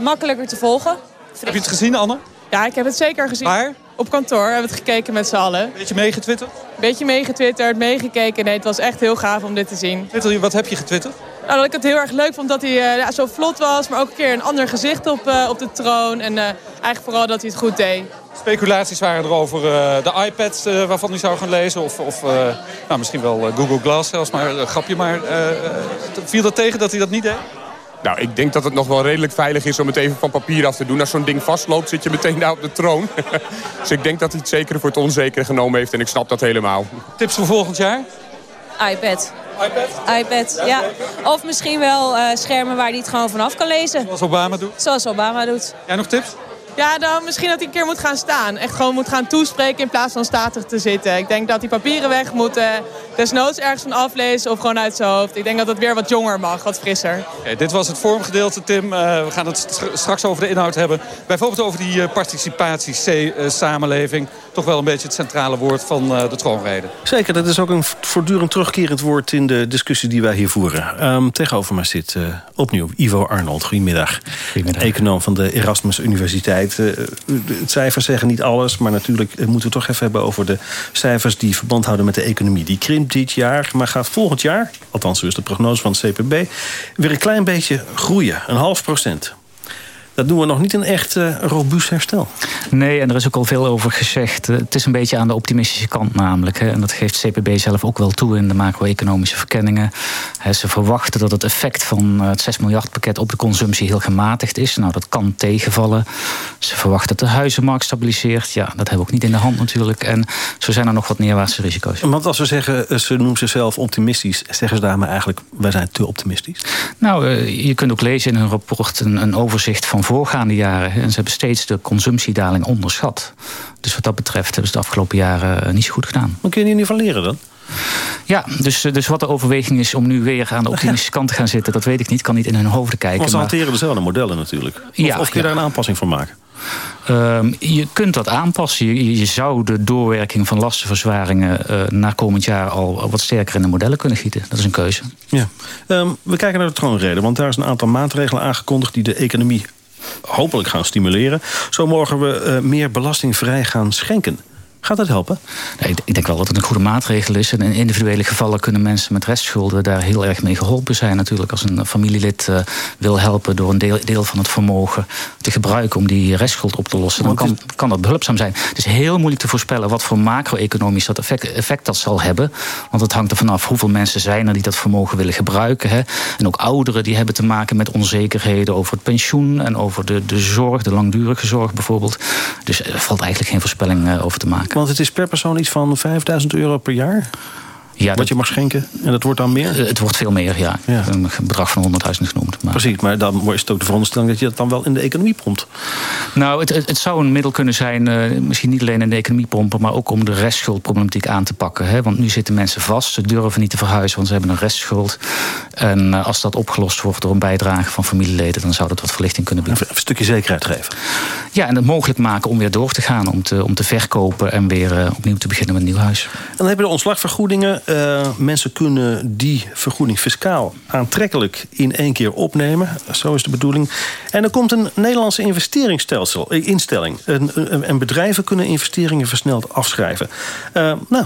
makkelijker te volgen. Fris. Heb je het gezien, Anne? Ja, ik heb het zeker gezien. Waar? Op kantoor hebben we het gekeken met z'n allen. Beetje meegetwitterd? Beetje meegetwitterd, meegekeken. Nee, het was echt heel gaaf om dit te zien. Twitter, wat heb je getwitterd? Nou, dat ik het heel erg leuk vond dat hij uh, ja, zo vlot was. Maar ook een keer een ander gezicht op, uh, op de troon. En uh, eigenlijk vooral dat hij het goed deed. Speculaties waren er over de iPad waarvan hij zou gaan lezen. Of, of nou, misschien wel Google Glass zelfs. Maar grapje, maar viel dat tegen dat hij dat niet deed? Nou, ik denk dat het nog wel redelijk veilig is om het even van papier af te doen. Als zo'n ding vastloopt, zit je meteen daar op de troon. dus ik denk dat hij het zeker voor het onzekere genomen heeft. En ik snap dat helemaal. Tips voor volgend jaar? iPad. iPad? iPad, ja. Of misschien wel uh, schermen waar hij het gewoon vanaf kan lezen. Zoals Obama doet? Zoals Obama doet. Jij nog tips? Ja, dan misschien dat hij een keer moet gaan staan. Echt gewoon moet gaan toespreken in plaats van statig te zitten. Ik denk dat die papieren weg moeten. Desnoods ergens van aflezen of gewoon uit zijn hoofd. Ik denk dat het weer wat jonger mag, wat frisser. Okay, dit was het vormgedeelte, Tim. Uh, we gaan het straks over de inhoud hebben. Bijvoorbeeld over die uh, participatie-samenleving. Toch wel een beetje het centrale woord van uh, de troonrede. Zeker, dat is ook een voortdurend terugkerend woord... in de discussie die wij hier voeren. Um, tegenover mij zit opnieuw Ivo Arnold. Goedemiddag. Goedemiddag. Econoom van de Erasmus Universiteit. De cijfers zeggen niet alles, maar natuurlijk moeten we het toch even hebben... over de cijfers die verband houden met de economie. Die krimpt dit jaar, maar gaat volgend jaar... althans zo is de prognose van het CPB... weer een klein beetje groeien, een half procent. Dat doen we nog niet een echt uh, robuust herstel. Nee, en er is ook al veel over gezegd. Eh, het is een beetje aan de optimistische kant namelijk. Hè. En dat geeft CPB zelf ook wel toe in de macro-economische verkenningen. Ze verwachten dat het effect van het 6 miljard pakket op de consumptie heel gematigd is. Nou, dat kan tegenvallen. Ze verwachten dat de huizenmarkt stabiliseert. Ja, dat hebben we ook niet in de hand natuurlijk. En zo zijn er nog wat neerwaartse risico's. Want als we zeggen, eh, ze noemen zichzelf optimistisch... zeggen ze daarmee eigenlijk, wij zijn te optimistisch? Nou, je kunt ook lezen in hun rapport een, een overzicht van voorgaande jaren. En ze hebben steeds de consumptiedaling onderschat. Dus wat dat betreft hebben ze de afgelopen jaren eh, niet zo goed gedaan. Maar kun je hier niet van leren dan? Ja, dus, dus wat de overweging is om nu weer aan de optimistische kant te gaan zitten... dat weet ik niet, kan niet in hun hoofden kijken. Maar ze hanteren dezelfde modellen natuurlijk. Of, ja, of kun je daar een aanpassing van maken? Um, je kunt dat aanpassen. Je, je, zou de doorwerking van lastenverzwaringen uh, naar komend jaar al wat sterker in de modellen kunnen gieten. Dat is een keuze. Ja. Um, we kijken naar de troonrede, want daar is een aantal maatregelen aangekondigd die de economie hopelijk gaan stimuleren. Zo mogen we uh, meer belastingvrij gaan schenken. Gaat dat helpen? Nee, ik denk wel dat het een goede maatregel is. En in individuele gevallen kunnen mensen met restschulden daar heel erg mee geholpen zijn. Natuurlijk, als een familielid uh, wil helpen door een deel, deel, van het vermogen te gebruiken om die restschuld op te lossen, dan kan, kan dat behulpzaam zijn. Het is heel moeilijk te voorspellen wat voor macro-economisch dat effect, effect, dat zal hebben. Want het hangt er vanaf hoeveel mensen zijn er die dat vermogen willen gebruiken. Hè. En ook ouderen die hebben te maken met onzekerheden over het pensioen en over de, de zorg, de langdurige zorg bijvoorbeeld. Dus er valt eigenlijk geen voorspelling uh, over te maken. Want het is per persoon iets van 5000 euro per jaar? Ja, wat je mag schenken. En dat wordt dan meer? Eh, het wordt veel meer, ja. ja. Een bedrag van 100.000 genoemd. Maar. Precies, maar dan is het ook de veronderstelling... dat je dat dan wel in de economie pompt. Nou, het, het, het zou een middel kunnen zijn... Uh, misschien niet alleen in de economie pompen... maar ook om de restschuldproblematiek aan te pakken. Hè? Want nu zitten mensen vast. Ze durven niet te verhuizen, want ze hebben een restschuld. En uh, als dat opgelost wordt door een bijdrage van familieleden... dan zou dat wat verlichting kunnen bieden. Een stukje zekerheid geven. Ja, en het mogelijk maken om weer door te gaan. Om te, om te verkopen en weer opnieuw te beginnen met een nieuw huis. En dan hebben we de ontslagvergoedingen... Uh, mensen kunnen die vergoeding fiscaal aantrekkelijk in één keer opnemen. Zo is de bedoeling. En er komt een Nederlandse investeringsstelsel, instelling. En, en bedrijven kunnen investeringen versneld afschrijven. Uh, nou,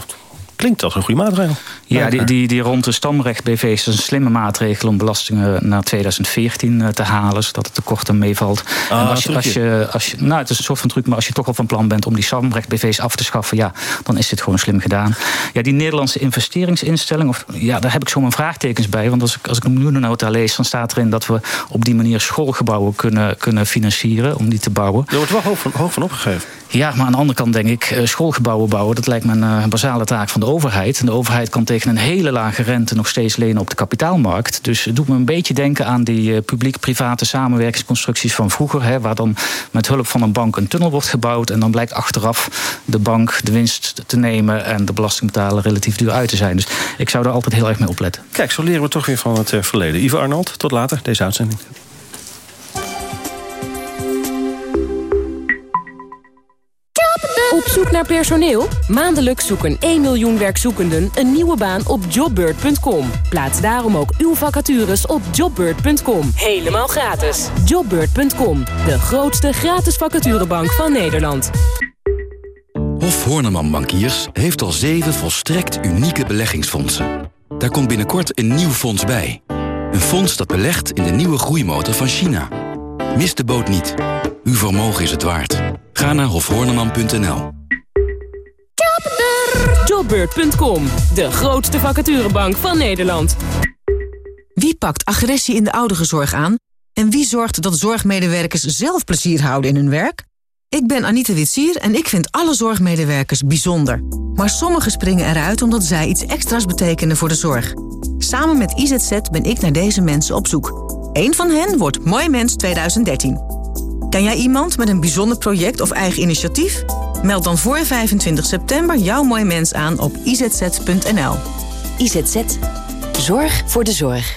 Klinkt als een goede maatregel. Ja, die, die, die rond de stamrecht BV is een slimme maatregel om belastingen naar 2014 eh, te halen, zodat het tekort er meevalt. Ah, en als je, als je, als je, nou, het is een soort van truc, maar als je toch al van plan bent om die stamrecht BV's af te schaffen, ja, dan is dit gewoon slim gedaan. Ja, die Nederlandse investeringsinstelling, of, ja, daar heb ik zo mijn vraagtekens bij. Want als ik, als ik een miljoenennota lees, dan staat erin dat we op die manier schoolgebouwen kunnen, kunnen financieren om die te bouwen. Er wordt wel hoog van, hoog van opgegeven. Ja, maar aan de andere kant denk ik, eh, schoolgebouwen bouwen, dat lijkt me een uh, basale taak van de overheid. En de overheid kan tegen een hele lage rente nog steeds lenen op de kapitaalmarkt. Dus het doet me een beetje denken aan die uh, publiek-private samenwerkingsconstructies van vroeger. Hè, waar dan met hulp van een bank een tunnel wordt gebouwd. En dan blijkt achteraf de bank de winst te nemen en de belastingbetaler relatief duur uit te zijn. Dus ik zou daar altijd heel erg mee opletten. Kijk, zo leren we toch weer van het verleden. Ivo Arnold, tot later, deze uitzending. Op zoek naar personeel? Maandelijks zoeken 1 miljoen werkzoekenden een nieuwe baan op jobbird.com. Plaats daarom ook uw vacatures op jobbird.com. Helemaal gratis. Jobbird.com, de grootste gratis vacaturebank van Nederland. Hof Horneman Bankiers heeft al zeven volstrekt unieke beleggingsfondsen. Daar komt binnenkort een nieuw fonds bij. Een fonds dat belegt in de nieuwe groeimotor van China. Mis de boot niet. Uw vermogen is het waard. Ga naar hofhoorneman.nl. Jobbeurt.com, de grootste vacaturebank van Nederland. Wie pakt agressie in de ouderenzorg aan? En wie zorgt dat zorgmedewerkers zelf plezier houden in hun werk? Ik ben Anita Witsier en ik vind alle zorgmedewerkers bijzonder. Maar sommigen springen eruit omdat zij iets extra's betekenen voor de zorg. Samen met IZZ ben ik naar deze mensen op zoek. Eén van hen wordt Mooi Mens 2013. Ken jij iemand met een bijzonder project of eigen initiatief? Meld dan voor 25 september jouw mooi mens aan op izz.nl. IZZ. Zorg voor de zorg.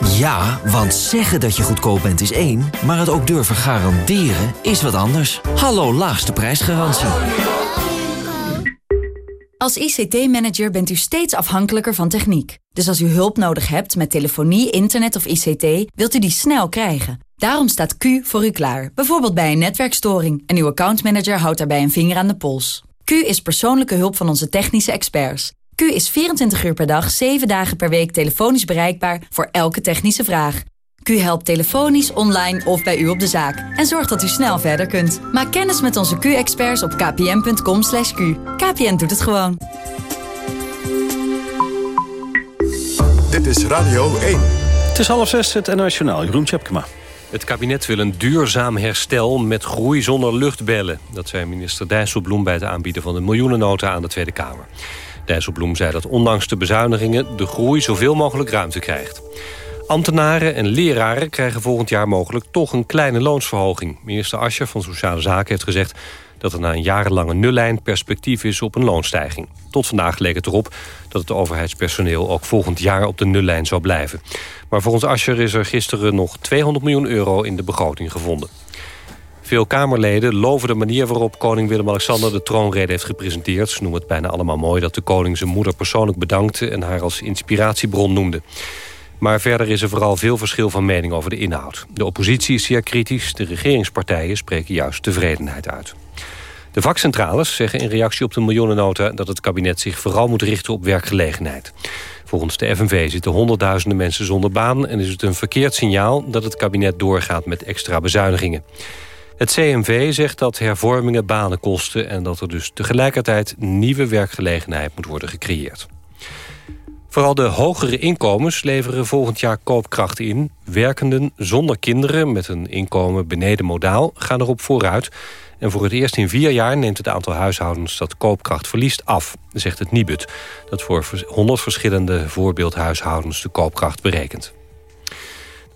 Ja, want zeggen dat je goedkoop bent is één, maar het ook durven garanderen is wat anders. Hallo laagste prijsgarantie. Als ICT-manager bent u steeds afhankelijker van techniek. Dus als u hulp nodig hebt met telefonie, internet of ICT, wilt u die snel krijgen. Daarom staat Q voor u klaar, bijvoorbeeld bij een netwerkstoring. En uw accountmanager houdt daarbij een vinger aan de pols. Q is persoonlijke hulp van onze technische experts. Q is 24 uur per dag, 7 dagen per week telefonisch bereikbaar voor elke technische vraag. Q helpt telefonisch, online of bij u op de zaak. En zorgt dat u snel verder kunt. Maak kennis met onze Q-experts op kpn.com. /q. KPN doet het gewoon. Dit is Radio 1. Het is half zes, het Nationaal. Jeroen Tjepkema. Het kabinet wil een duurzaam herstel met groei zonder luchtbellen. Dat zei minister Dijsselbloem bij het aanbieden van de miljoenennota aan de Tweede Kamer. Dijsselbloem zei dat ondanks de bezuinigingen... de groei zoveel mogelijk ruimte krijgt. Ambtenaren en leraren krijgen volgend jaar mogelijk toch een kleine loonsverhoging. Minister Ascher van Sociale Zaken heeft gezegd dat er na een jarenlange nullijn perspectief is op een loonstijging. Tot vandaag leek het erop dat het overheidspersoneel ook volgend jaar op de nullijn zou blijven. Maar volgens Ascher is er gisteren nog 200 miljoen euro in de begroting gevonden. Veel Kamerleden loven de manier waarop koning Willem-Alexander de troonrede heeft gepresenteerd. Ze noemen het bijna allemaal mooi dat de koning zijn moeder persoonlijk bedankte... en haar als inspiratiebron noemde. Maar verder is er vooral veel verschil van mening over de inhoud. De oppositie is zeer kritisch, de regeringspartijen spreken juist tevredenheid uit. De vakcentrales zeggen in reactie op de miljoenennota... dat het kabinet zich vooral moet richten op werkgelegenheid. Volgens de FNV zitten honderdduizenden mensen zonder baan... en is het een verkeerd signaal dat het kabinet doorgaat met extra bezuinigingen. Het CMV zegt dat hervormingen banen kosten... en dat er dus tegelijkertijd nieuwe werkgelegenheid moet worden gecreëerd. Vooral de hogere inkomens leveren volgend jaar koopkracht in. Werkenden zonder kinderen met een inkomen beneden modaal gaan erop vooruit. En voor het eerst in vier jaar neemt het aantal huishoudens dat koopkracht verliest af, zegt het Nibud. Dat voor 100 verschillende voorbeeldhuishoudens de koopkracht berekent.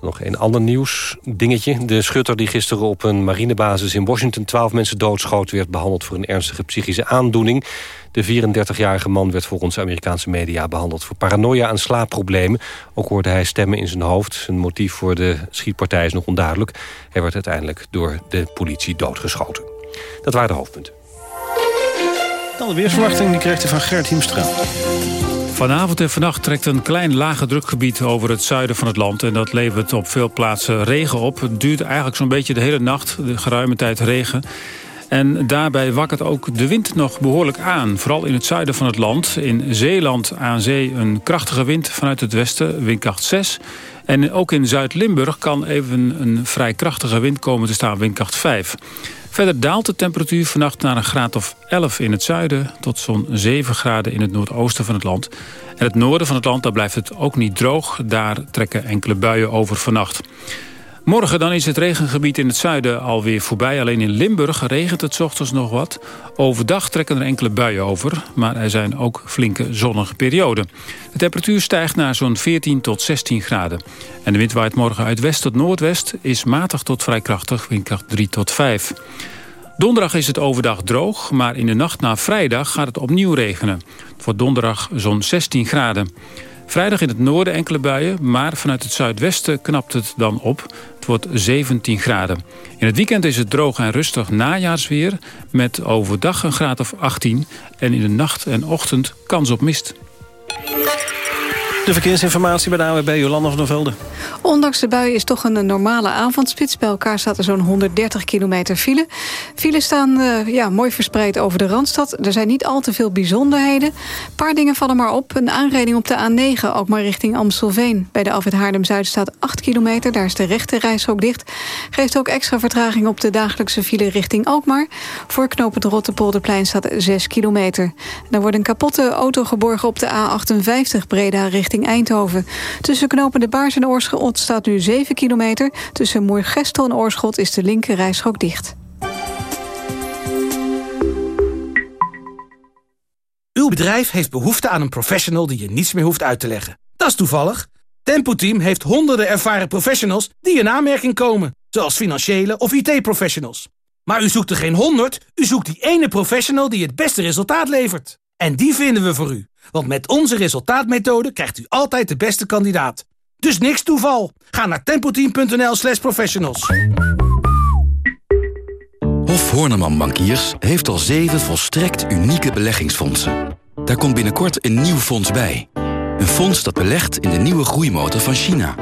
Nog een ander nieuws dingetje. De schutter die gisteren op een marinebasis in Washington... 12 mensen doodschoot, werd behandeld voor een ernstige psychische aandoening. De 34-jarige man werd volgens Amerikaanse media behandeld... voor paranoia en slaapproblemen. Ook hoorde hij stemmen in zijn hoofd. Zijn motief voor de schietpartij is nog onduidelijk. Hij werd uiteindelijk door de politie doodgeschoten. Dat waren de hoofdpunten. Dan de weersverwachting, die krijgt u van Gert Hiemstra. Vanavond en vannacht trekt een klein lage drukgebied over het zuiden van het land. En dat levert op veel plaatsen regen op. Het duurt eigenlijk zo'n beetje de hele nacht, de geruime tijd regen. En daarbij wakkert ook de wind nog behoorlijk aan. Vooral in het zuiden van het land. In Zeeland aan zee een krachtige wind vanuit het westen, windkracht 6. En ook in Zuid-Limburg kan even een vrij krachtige wind komen te staan, windkracht 5. Verder daalt de temperatuur vannacht naar een graad of 11 in het zuiden... tot zo'n 7 graden in het noordoosten van het land. En het noorden van het land, daar blijft het ook niet droog. Daar trekken enkele buien over vannacht. Morgen dan is het regengebied in het zuiden alweer voorbij. Alleen in Limburg regent het ochtends nog wat. Overdag trekken er enkele buien over. Maar er zijn ook flinke zonnige perioden. De temperatuur stijgt naar zo'n 14 tot 16 graden. En de wind waait morgen uit west tot noordwest. Is matig tot vrij krachtig, windkracht 3 tot 5. Donderdag is het overdag droog, maar in de nacht na vrijdag gaat het opnieuw regenen. Voor donderdag zo'n 16 graden. Vrijdag in het noorden enkele buien, maar vanuit het zuidwesten knapt het dan op. Het wordt 17 graden. In het weekend is het droog en rustig najaarsweer... met overdag een graad of 18 en in de nacht en ochtend kans op mist. De verkeersinformatie bij de AWB Jolanda van der Velde. Ondanks de buien is toch een normale avondspits. Bij elkaar staat er zo'n 130 kilometer file. Files staan uh, ja, mooi verspreid over de Randstad. Er zijn niet al te veel bijzonderheden. Een paar dingen vallen maar op. Een aanrijding op de A9, ook maar richting Amstelveen. Bij de Alfred Haarlem-Zuid staat 8 kilometer. Daar is de rechte reishok dicht. Geeft ook extra vertraging op de dagelijkse file richting Alkmaar. Voor knooppunt Rotterpolderplein staat 6 kilometer. Er wordt een kapotte auto geborgen op de A58 Breda richting Eindhoven. Tussen knopen de Baars en Oorschot staat nu 7 kilometer. Tussen Moergestel en Oorschot is de linker reishok dicht. Uw bedrijf heeft behoefte aan een professional die je niets meer hoeft uit te leggen. Dat is toevallig. Tempo Team heeft honderden ervaren professionals die in aanmerking komen. Zoals financiële of IT-professionals. Maar u zoekt er geen honderd, u zoekt die ene professional die het beste resultaat levert. En die vinden we voor u. Want met onze resultaatmethode krijgt u altijd de beste kandidaat. Dus niks toeval. Ga naar tempoteam.nl slash professionals. Hof Horneman Bankiers heeft al zeven volstrekt unieke beleggingsfondsen. Daar komt binnenkort een nieuw fonds bij. Een fonds dat belegt in de nieuwe groeimotor van China.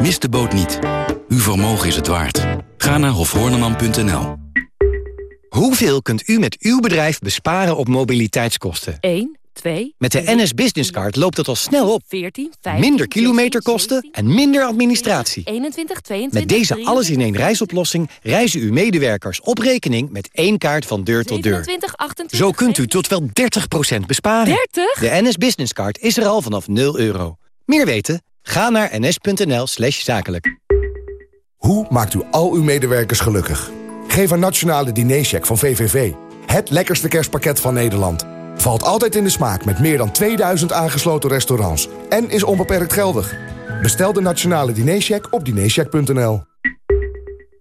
Mis de boot niet. Uw vermogen is het waard. Ga naar hofhorneman.nl. Hoeveel kunt u met uw bedrijf besparen op mobiliteitskosten? 1, 2... Met de NS Business Card loopt het al snel op. 14, 15, minder kilometerkosten en minder administratie. 21, 22, Met deze alles-in-één reisoplossing reizen uw medewerkers op rekening met één kaart van deur tot deur. 27, 28, Zo kunt u tot wel 30% besparen. 30? De NS Business Card is er al vanaf 0 euro. Meer weten? Ga naar ns.nl slash zakelijk. Hoe maakt u al uw medewerkers gelukkig? Geef een nationale dinercheck van VVV. Het lekkerste kerstpakket van Nederland. Valt altijd in de smaak met meer dan 2000 aangesloten restaurants. En is onbeperkt geldig. Bestel de nationale dinercheck op dinercheck.nl.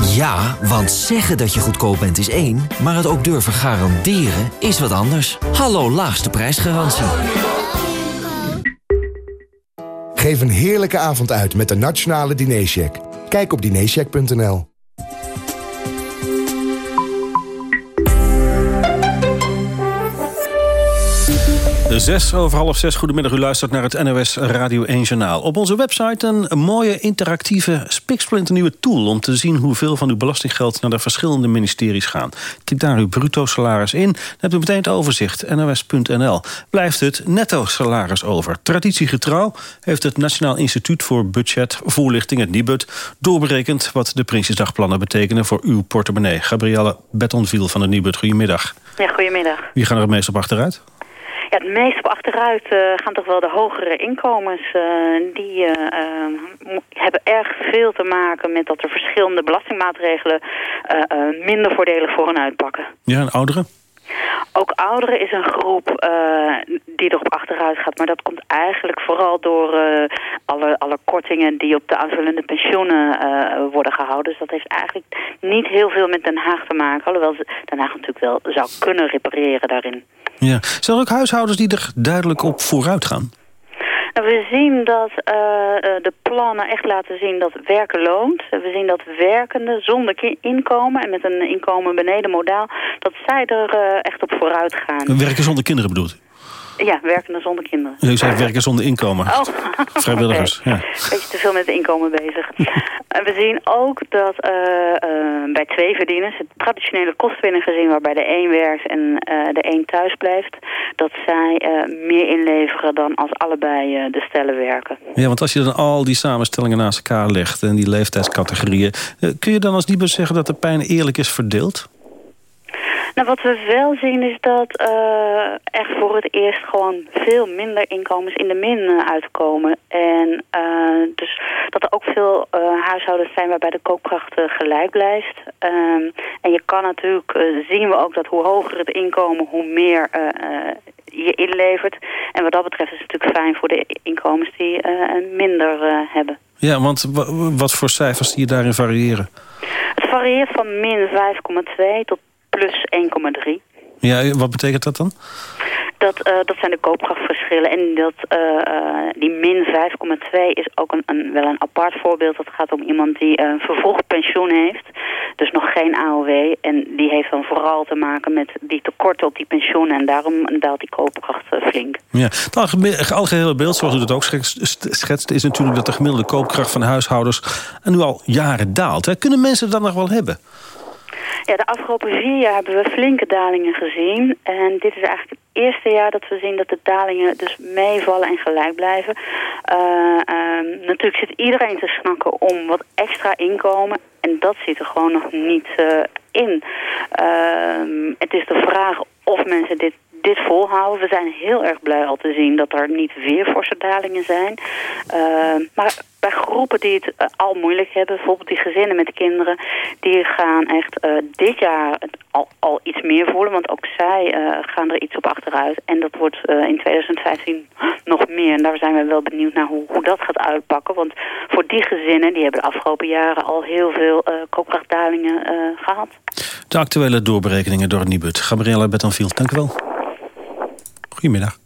Ja, want zeggen dat je goedkoop bent is één, maar het ook durven garanderen is wat anders. Hallo laagste prijsgarantie. Geef een heerlijke avond uit met de nationale dinercheck. Kijk op dinercheck.nl. Zes over half zes. Goedemiddag, u luistert naar het NOS Radio 1 Journaal. Op onze website een mooie interactieve spiksplinternieuwe tool... om te zien hoeveel van uw belastinggeld naar de verschillende ministeries gaan. Tik daar uw bruto salaris in, dan hebt u meteen het overzicht. NOS.nl. Blijft het netto salaris over. Traditiegetrouw heeft het Nationaal Instituut voor Budget Voorlichting, het NIBUD, doorberekend wat de Prinsjesdagplannen betekenen voor uw portemonnee. Gabrielle Betonviel van het NIBUD, goedemiddag. Ja, goedemiddag. Wie gaan er het meest op achteruit? Ja, het meest op achteruit uh, gaan toch wel de hogere inkomens. Uh, die uh, hebben erg veel te maken met dat er verschillende belastingmaatregelen minder voordelig voor hen uitpakken. Ja, en ouderen? Ook ouderen is een groep uh, die erop achteruit gaat. Maar dat komt eigenlijk vooral door uh, alle, alle kortingen die op de aanvullende pensioenen uh, worden gehouden. Dus dat heeft eigenlijk niet heel veel met Den Haag te maken. Alhoewel Den Haag natuurlijk wel zou kunnen repareren daarin. Ja. Zijn er ook huishoudens die er duidelijk op vooruit gaan? Nou, we zien dat uh, de plannen echt laten zien dat werken loont. We zien dat werkenden zonder inkomen en met een inkomen beneden modaal... dat zij er uh, echt op vooruit gaan. Werken zonder kinderen bedoelt u? Ja, werkende zonder kinderen. U zei werken zonder inkomen. Oh. Vrijwilligers, okay. ja. Beetje te veel met het inkomen bezig. en we zien ook dat uh, uh, bij twee verdieners, het traditionele kostwinnengezin waarbij de een werkt en uh, de een thuis blijft, dat zij meer inleveren dan als allebei de stellen werken. Ja, want als je dan al die samenstellingen naast elkaar legt en die leeftijdscategorieën, kun je dan als Diebus zeggen dat de pijn eerlijk is verdeeld? Nou, wat we wel zien is dat uh, echt voor het eerst gewoon veel minder inkomens in de min uh, uitkomen. En uh, dus dat er ook veel huishoudens zijn waarbij de koopkracht gelijk blijft. Um, en je kan natuurlijk, zien we ook dat hoe hoger het inkomen, hoe meer je inlevert. En wat dat betreft is het natuurlijk fijn voor de inkomens die minder hebben. Ja, want wat voor cijfers zie je daarin variëren? Het varieert van min 5,2 tot plus 1,3. Ja, wat betekent dat dan? Dat, uh, dat zijn de koopkrachtverschillen. En dat, uh, die min 5,2 is ook een, een, wel een apart voorbeeld. Dat gaat om iemand die een vervroegd pensioen heeft. Dus nog geen AOW. En die heeft dan vooral te maken met die tekorten op die pensioenen. En daarom daalt die koopkracht flink. Ja, het algehele beeld, zoals u dat ook schetst... is natuurlijk dat de gemiddelde koopkracht van huishoudens... nu al jaren daalt. Hè? Kunnen mensen dat nog wel hebben? Ja, de afgelopen vier jaar hebben we flinke dalingen gezien. En dit is eigenlijk het eerste jaar dat we zien dat de dalingen dus meevallen en gelijk blijven. Uh, uh, natuurlijk zit iedereen te snakken om wat extra inkomen. En dat zit er gewoon nog niet uh, in. Ehm, het is de vraag of mensen dit dit volhouden. We zijn heel erg blij al te zien dat er niet weer forse dalingen zijn. Uh, maar bij groepen die het uh, al moeilijk hebben, bijvoorbeeld die gezinnen met kinderen, die gaan echt uh, dit jaar al, iets meer voelen, want ook zij gaan er iets op achteruit. En dat wordt in 2015 nog meer. En daar zijn we wel benieuwd naar hoe, hoe dat gaat uitpakken. Want voor die gezinnen, die hebben de afgelopen jaren al heel veel koopkrachtdalingen gehad. De actuele doorberekeningen door Nibud. Gabriella Betanfield, dank u wel. Goedemiddag.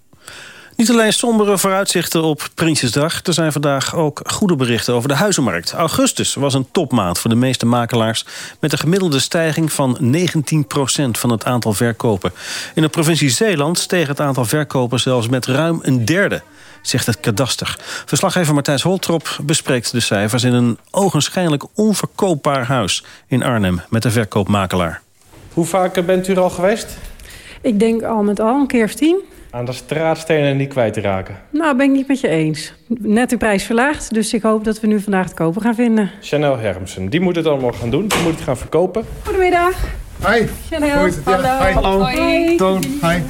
Niet alleen sombere vooruitzichten op Prinsjesdag... er zijn vandaag ook goede berichten over de huizenmarkt. Augustus was een topmaand voor de meeste makelaars... met een gemiddelde stijging van 19% van het aantal verkopen. In de provincie Zeeland steeg het aantal verkopen zelfs met ruim een derde zegt het kadaster. Verslaggever Martijs Holtrop bespreekt de cijfers... in een ogenschijnlijk onverkoopbaar huis in Arnhem met de verkoopmakelaar. Hoe vaak bent u er al geweest? Ik denk al met al een keer of tien aan de straatstenen niet kwijt te raken? Nou, ben ik niet met je eens. Net de prijs verlaagd, dus ik hoop dat we nu vandaag het kopen gaan vinden. Chanel Hermsen, die moet het allemaal gaan doen. Die moet het gaan verkopen. Goedemiddag. Hi. Chanel. Het? Ja. Hallo. Hi. Hallo. Hoi. Toon. Hi.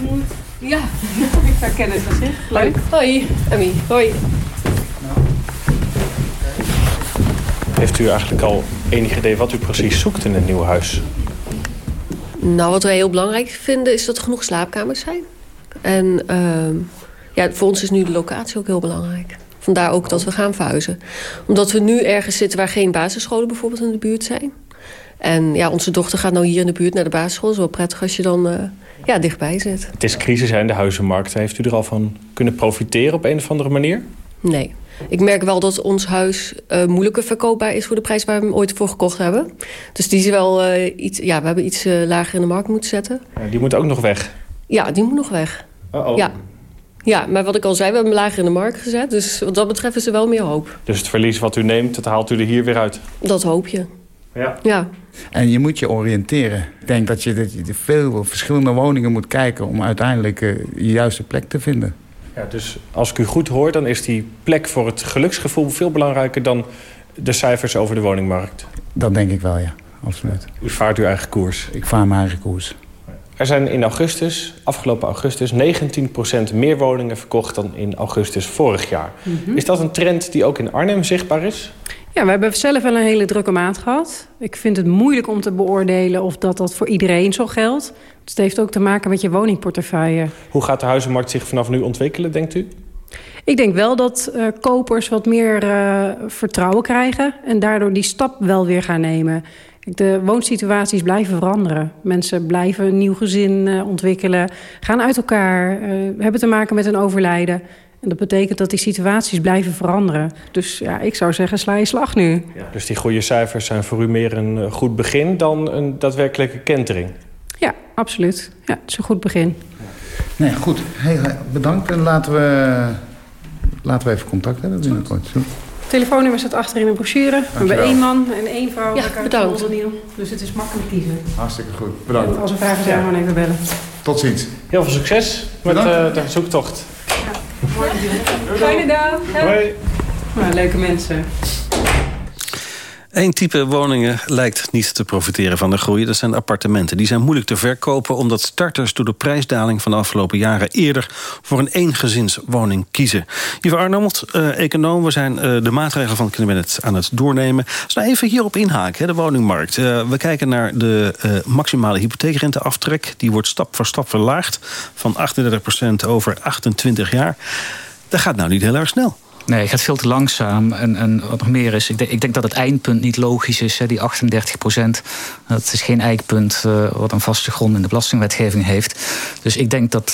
Ja, ik herken het gezicht. Leuk. Hoi. Emmy. Hoi. Heeft u eigenlijk al enig idee wat u precies zoekt in een nieuw huis? Nou, wat wij heel belangrijk vinden is dat er genoeg slaapkamers zijn. En uh, ja, voor ons is nu de locatie ook heel belangrijk. Vandaar ook dat we gaan verhuizen. Omdat we nu ergens zitten waar geen basisscholen bijvoorbeeld in de buurt zijn. En ja, onze dochter gaat nou hier in de buurt naar de basisschool. Het is wel prettig als je dan uh, ja, dichtbij zit. Het is crisis in de huizenmarkt. Heeft u er al van kunnen profiteren op een of andere manier? Nee. Ik merk wel dat ons huis uh, moeilijker verkoopbaar is voor de prijs waar we hem ooit voor gekocht hebben. Dus die is wel uh, iets, ja, we hebben iets lager in de markt moeten zetten. Ja, die moet ook nog weg. Ja, die moet nog weg. Uh -oh. Ja. ja, maar wat ik al zei, we hebben hem lager in de markt gezet. Dus wat dat betreft is er wel meer hoop. Dus het verlies wat u neemt, dat haalt u er hier weer uit? Dat hoop je. Ja. ja. En je moet je oriënteren. Ik denk dat je, dat je veel verschillende woningen moet kijken... om uiteindelijk uh, je juiste plek te vinden. Ja, dus als ik u goed hoor, dan is die plek voor het geluksgevoel... veel belangrijker dan de cijfers over de woningmarkt. Dat denk ik wel, ja. Absoluut. U vaart uw eigen koers? Ik vaar mijn eigen koers. Er zijn in augustus, afgelopen augustus, 19% meer woningen verkocht dan in augustus vorig jaar. Mm -hmm. Is dat een trend die ook in Arnhem zichtbaar is? Ja, we hebben zelf wel een hele drukke maand gehad. Ik vind het moeilijk om te beoordelen of dat, dat voor iedereen zo geldt. Dus het heeft ook te maken met je woningportefeuille. Hoe gaat de huizenmarkt zich vanaf nu ontwikkelen, denkt u? Ik denk wel dat uh, kopers wat meer uh, vertrouwen krijgen... en daardoor die stap wel weer gaan nemen. De woonsituaties blijven veranderen. Mensen blijven een nieuw gezin uh, ontwikkelen, gaan uit elkaar... hebben te maken met een overlijden... En dat betekent dat die situaties blijven veranderen. Dus ja, ik zou zeggen, sla je slag nu. Ja, dus die goede cijfers zijn voor u meer een goed begin... dan een daadwerkelijke kentering? Ja, absoluut. Ja, het is een goed begin. Nee, goed. Heel bedankt. En laten we, laten we even contact hebben binnenkort. Telefoonnummer staat achter in de brochure. We hebben één man en één vrouw. Ja, bedankt. Dus het is makkelijk kiezen. Hartstikke goed. Bedankt. En als er vragen zijn, ja. gewoon even bellen. Tot ziens. Heel veel succes met uh, de zoektocht. Fijne dag. Hoi. Nou, leuke mensen. Eén type woningen lijkt niet te profiteren van de groei. Dat zijn appartementen. Die zijn moeilijk te verkopen... omdat starters door de prijsdaling van de afgelopen jaren... eerder voor een eengezinswoning kiezen. Ivo Arnold, uh, econoom, we zijn uh, de maatregelen van het kabinet aan het doornemen. Dus nou even hierop inhaken, de woningmarkt. Uh, we kijken naar de maximale hypotheekrenteaftrek. Die wordt stap voor stap verlaagd. Van 38% over 28 jaar. Dat gaat nou niet heel erg snel. Nee, het gaat veel te langzaam. En, en wat nog meer is, ik denk, ik denk dat het eindpunt niet logisch is. Hè, die 38 procent, dat is geen eikpunt uh, wat een vaste grond in de belastingwetgeving heeft. Dus ik denk dat uh,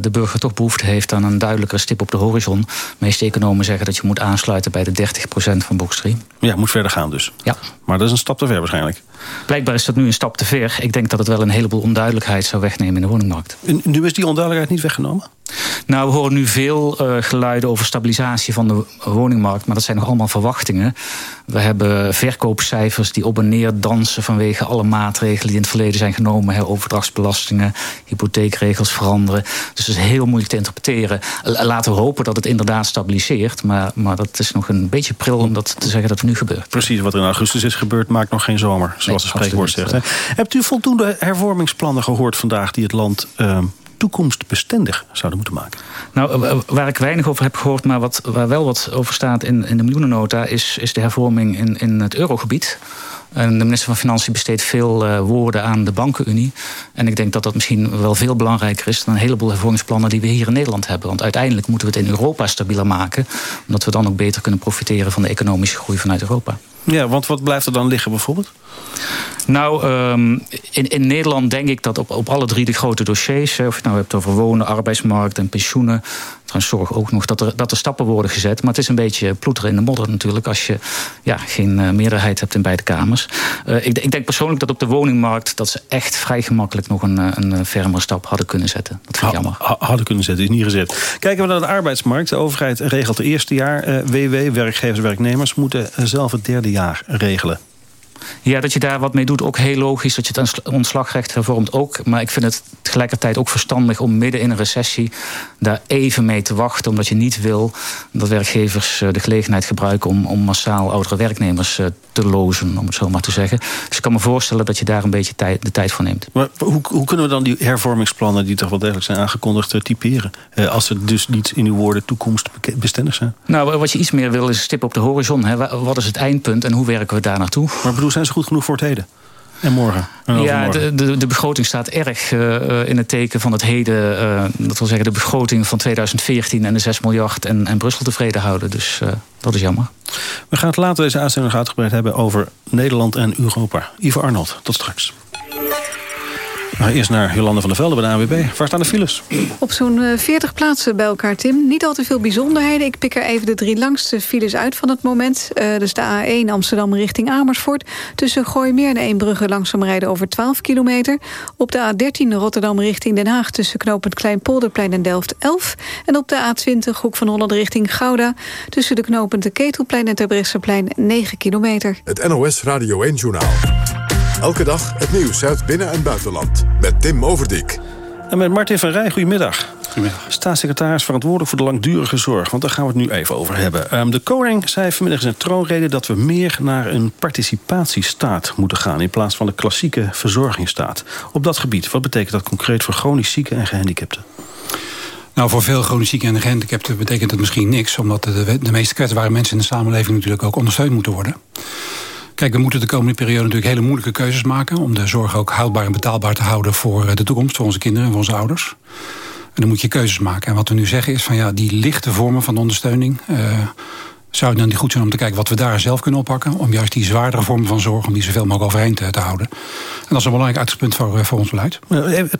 de burger toch behoefte heeft aan een duidelijkere stip op de horizon. De meeste economen zeggen dat je moet aansluiten bij de 30 procent van box 3. Ja, moet verder gaan dus. Ja. Maar dat is een stap te ver waarschijnlijk. Blijkbaar is dat nu een stap te ver. Ik denk dat het wel een heleboel onduidelijkheid zou wegnemen in de woningmarkt. En nu is die onduidelijkheid niet weggenomen? Nou, we horen nu veel uh, geluiden over stabilisatie van de woningmarkt. Maar dat zijn nog allemaal verwachtingen. We hebben verkoopcijfers die op en neer dansen vanwege alle maatregelen die in het verleden zijn genomen. Hè, overdrachtsbelastingen, hypotheekregels veranderen. Dus dat is heel moeilijk te interpreteren. Laten we hopen dat het inderdaad stabiliseert. Maar, maar dat is nog een beetje pril om dat te zeggen dat het nu gebeurt. Precies, wat er in augustus is gebeurd maakt nog geen zomer. Zoals nee, de spreekwoord zegt. Hè. Hebt u voldoende hervormingsplannen gehoord vandaag die het land... Uh, toekomstbestendig zouden moeten maken? Nou, waar ik weinig over heb gehoord, maar wat, waar wel wat over staat in, in de miljoenennota, is, is de hervorming in, in het eurogebied. En de minister van Financiën besteedt veel uh, woorden aan de bankenunie. En ik denk dat dat misschien wel veel belangrijker is dan een heleboel hervormingsplannen die we hier in Nederland hebben. Want uiteindelijk moeten we het in Europa stabieler maken, omdat we dan ook beter kunnen profiteren van de economische groei vanuit Europa. Ja, want wat blijft er dan liggen bijvoorbeeld? Nou, um, in, in Nederland denk ik dat op, op alle drie de grote dossiers... of je nou hebt over wonen, arbeidsmarkt en pensioenen... trouwens zorg ook nog dat er, dat er stappen worden gezet. Maar het is een beetje ploeteren in de modder natuurlijk... als je ja, geen uh, meerderheid hebt in beide kamers. Uh, ik, ik, denk persoonlijk dat op de woningmarkt... dat ze echt vrij gemakkelijk nog een, een fermere stap hadden kunnen zetten. Dat vind ik jammer. Ha, hadden kunnen zetten, is niet gezet. Kijken we naar de arbeidsmarkt. De overheid regelt het eerste jaar uh, WW. Werkgevers, werknemers moeten zelf het derde jaar regelen. Ja, dat je daar wat mee doet, ook heel logisch. Dat je het ontslagrecht hervormt ook. Maar ik vind het tegelijkertijd ook verstandig om midden in een recessie daar even mee te wachten. Omdat je niet wil dat werkgevers de gelegenheid gebruiken om, om massaal oudere werknemers te lozen, om het zo maar te zeggen. Dus ik kan me voorstellen dat je daar een beetje tijd, de tijd voor neemt. Maar hoe, hoe kunnen we dan die hervormingsplannen, die toch wel degelijk zijn aangekondigd, typeren? als ze dus niet in uw woorden toekomstbestendig zijn? Nou, wat je iets meer wil is een stip op de horizon. Hè. Wat is het eindpunt en hoe werken we daar naartoe? Maar bedoel, zijn ze goed genoeg voor het heden? En morgen? En ja, de, de, de, begroting staat erg uh, in het teken van het heden. Uh, dat wil zeggen de begroting van 2014 en de 6 miljard en, en Brussel tevreden houden. Dus uh, dat is jammer. We gaan het later deze uitzending nog uitgebreid hebben over Nederland en Europa. Ivo Arnold, tot straks. Maar eerst naar Jolande van der Velde bij de ANWB. Waar staan de files? Op zo'n 40 plaatsen bij elkaar, Tim. Niet al te veel bijzonderheden. Ik pik er even de drie langste files uit van het moment. Uh, dus de A1 Amsterdam richting Amersfoort. Tussen Gooimeer en Eembrugge langzaam rijden over 12 kilometer. Op de A13 Rotterdam richting Den Haag... tussen knooppunt Kleinpolderplein en Delft 11. En op de A20 Hoek van Holland richting Gouda... tussen de knooppunten Ketelplein en Terbrechtseplein 9 kilometer. Het NOS Radio 1-journaal. Elke dag het nieuws uit binnen- en buitenland. Met Tim Overdijk. En met Martin van Rij, goedemiddag. Goedemiddag. Staatssecretaris verantwoordelijk voor de langdurige zorg. Want daar gaan we het nu even over hebben. Um, de koning zei vanmiddag in zijn troonrede dat we meer naar een participatiestaat moeten gaan... in plaats van de klassieke verzorgingsstaat. Op dat gebied, wat betekent dat concreet voor chronisch zieken en gehandicapten? Nou, voor veel chronisch zieken en gehandicapten betekent het misschien niks... omdat de, de meest kwetsbare mensen in de samenleving natuurlijk ook ondersteund moeten worden. Kijk, we moeten de komende periode natuurlijk hele moeilijke keuzes maken... om de zorg ook houdbaar en betaalbaar te houden voor de toekomst... voor onze kinderen en voor onze ouders. En dan moet je keuzes maken. En wat we nu zeggen is van ja, die lichte vormen van ondersteuning... Uh, zou het dan niet goed zijn om te kijken wat we daar zelf kunnen oppakken... om juist die zwaardere vormen van zorg, om die zoveel mogelijk overheen te, te houden. En dat is een belangrijk uitgangspunt voor, voor ons beleid.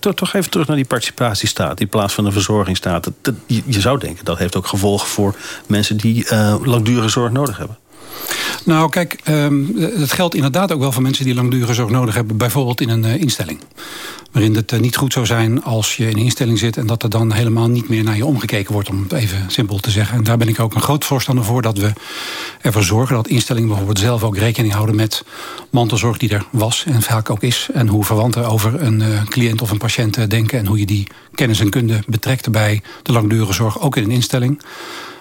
Toch even terug naar die participatiestaat, die plaats van de verzorgingsstaat. je, zou denken, dat heeft ook gevolgen voor mensen die langdurige zorg nodig hebben. Nou, kijk, um, het geldt inderdaad ook wel voor mensen die langdurige zorg nodig hebben. Bijvoorbeeld in een uh, instelling. Waarin het uh, niet goed zou zijn als je in een instelling zit... en dat er dan helemaal niet meer naar je omgekeken wordt, om het even simpel te zeggen. En daar ben ik ook een groot voorstander voor dat we ervoor zorgen... dat instellingen bijvoorbeeld zelf ook rekening houden met mantelzorg die er was en vaak ook is. En hoe verwanten over een uh, cliënt of een patiënt denken... en hoe je die kennis en kunde betrekt bij de langdurige zorg, ook in een instelling.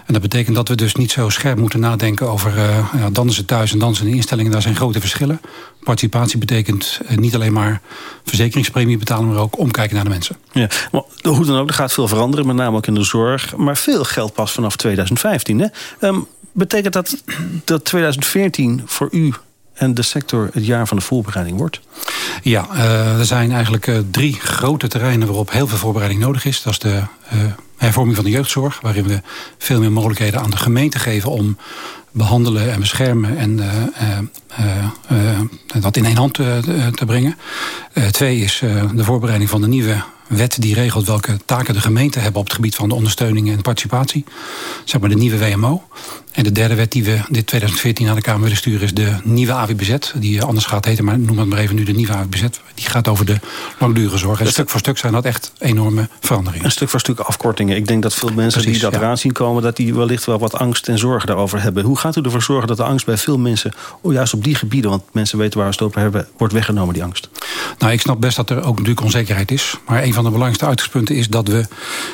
En dat betekent dat we dus niet zo scherp moeten nadenken over... Ja, dan is het thuis en dan het in instellingen. Daar zijn grote verschillen. Participatie betekent uh, niet alleen maar verzekeringspremie betalen... maar ook omkijken naar de mensen. Ja, maar hoe dan ook, er gaat veel veranderen. Met name ook in de zorg. Maar veel geld pas vanaf 2015. Hè? Um, betekent dat dat 2014 voor u en de sector het jaar van de voorbereiding wordt? Ja, uh, er zijn eigenlijk uh, drie grote terreinen waarop heel veel voorbereiding nodig is. Dat is de uh, hervorming van de jeugdzorg, waarin we veel meer mogelijkheden aan de gemeente geven om behandelen en beschermen en dat in één hand te brengen. twee is de voorbereiding van de nieuwe wet die regelt welke taken de gemeenten hebben op het gebied van de ondersteuning en participatie. Zeg maar de nieuwe WMO. En de derde wet die we dit 2014 naar de Kamer willen sturen... is de nieuwe AWBZ, die anders gaat heten... maar noem het maar even nu de nieuwe AWBZ. Die gaat over de langdurige zorg. En stuk voor stuk zijn dat echt enorme veranderingen. Een stuk voor stuk afkortingen. Ik denk dat veel mensen die dat ja. eraan zien komen... dat die wellicht wel wat angst en zorgen daarover hebben. Hoe gaat u ervoor zorgen dat de angst bij veel mensen... Oh, juist op die gebieden, want mensen weten waar we het over hebben... wordt weggenomen, die angst? Nou, ik snap best dat er ook natuurlijk onzekerheid is. Maar een van de belangrijkste uitgangspunten is... dat we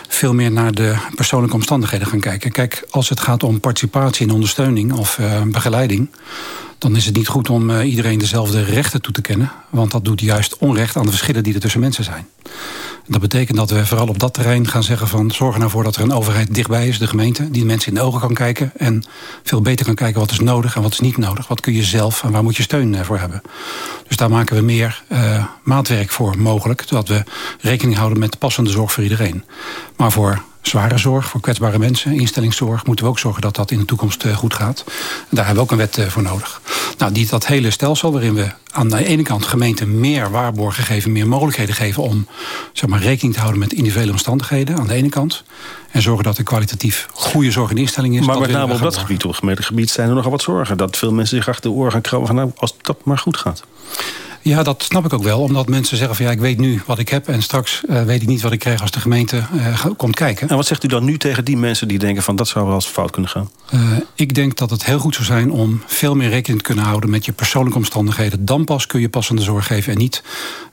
veel meer naar de persoonlijke omstandigheden gaan kijken. Kijk, als het gaat om participatie en ondersteuning of uh, begeleiding... dan is het niet goed om uh, iedereen dezelfde rechten toe te kennen. Want dat doet juist onrecht aan de verschillen die er tussen mensen zijn. Dat betekent dat we vooral op dat terrein gaan zeggen van... zorg er nou voor dat er een overheid dichtbij is, de gemeente... die mensen in de ogen kan kijken en veel beter kan kijken... wat is nodig en wat is niet nodig. Wat kun je zelf en waar moet je steun eh, voor hebben. Dus daar maken we meer maatwerk voor mogelijk... zodat we rekening houden met passende zorg voor iedereen. Maar voor zware zorg voor kwetsbare mensen, instellingszorg... moeten we ook zorgen dat dat in de toekomst uh, goed gaat. En daar hebben we ook een wet uh, voor nodig. Nou, die, dat hele stelsel waarin we aan de ene kant gemeenten meer waarborgen geven... meer mogelijkheden geven om zeg maar, rekening te houden met individuele omstandigheden... aan de ene kant. En zorgen dat er kwalitatief goede zorg in de instelling is. Maar met name op dat gebied, op gemeentegebied, zijn er nogal wat zorgen. Dat veel mensen zich achter de oren gaan krabben van... nou, als dat maar goed gaat. Ja, dat snap ik ook wel. Omdat mensen zeggen van ja, ik weet nu wat ik heb... en straks uh, weet ik niet wat ik krijg als de gemeente uh, komt kijken. En wat zegt u dan nu tegen die mensen die denken van... dat zou wel eens fout kunnen gaan? Uh, ik denk dat het heel goed zou zijn om veel meer rekening te kunnen houden... met je persoonlijke omstandigheden. Dan pas kun je passende zorg geven... en niet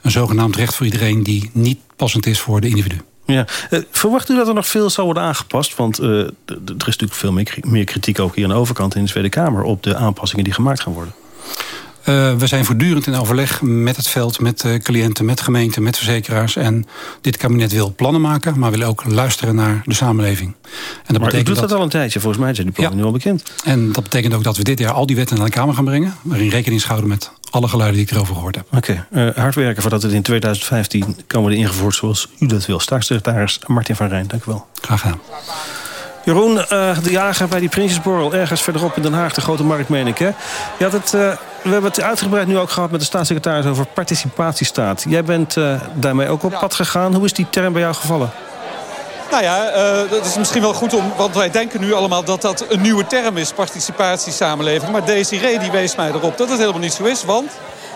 een zogenaamd recht voor iedereen... die niet passend is voor de individu. Ja. Verwacht u dat er nog veel zal worden aangepast? Want uh, er is natuurlijk veel meer, meer kritiek ook hier aan de overkant in de Tweede Kamer... op de aanpassingen die gemaakt gaan worden. Uh, we zijn voortdurend in overleg met het veld, met uh, cliënten, met gemeenten, met verzekeraars. En dit kabinet wil plannen maken, maar wil ook luisteren naar de samenleving. En dat maar betekent u doet dat, dat al een tijdje, volgens mij zijn die plannen ja. nu al bekend. En dat betekent ook dat we dit jaar al die wetten naar de Kamer gaan brengen. Waarin rekening houden met alle geluiden die ik erover gehoord heb. Oké, okay. uh, hard werken voordat het in 2015 kan worden ingevoerd zoals u dat wil. Staatssecretaris Martin van Rijn, dank u wel. Graag gedaan. Jeroen, uh, de jager bij die Prinsjesborrel, ergens verderop in Den Haag, de grote markt, meen ik. Hè? Je had het, uh, we hebben het uitgebreid nu ook gehad met de staatssecretaris over participatiestaat. Jij bent uh, daarmee ook op pad gegaan. Hoe is die term bij jou gevallen? Nou ja, uh, dat is misschien wel goed om, want wij denken nu allemaal dat dat een nieuwe term is, participatiesamenleving. Maar Desiree die wees mij erop dat het helemaal niet zo is, want...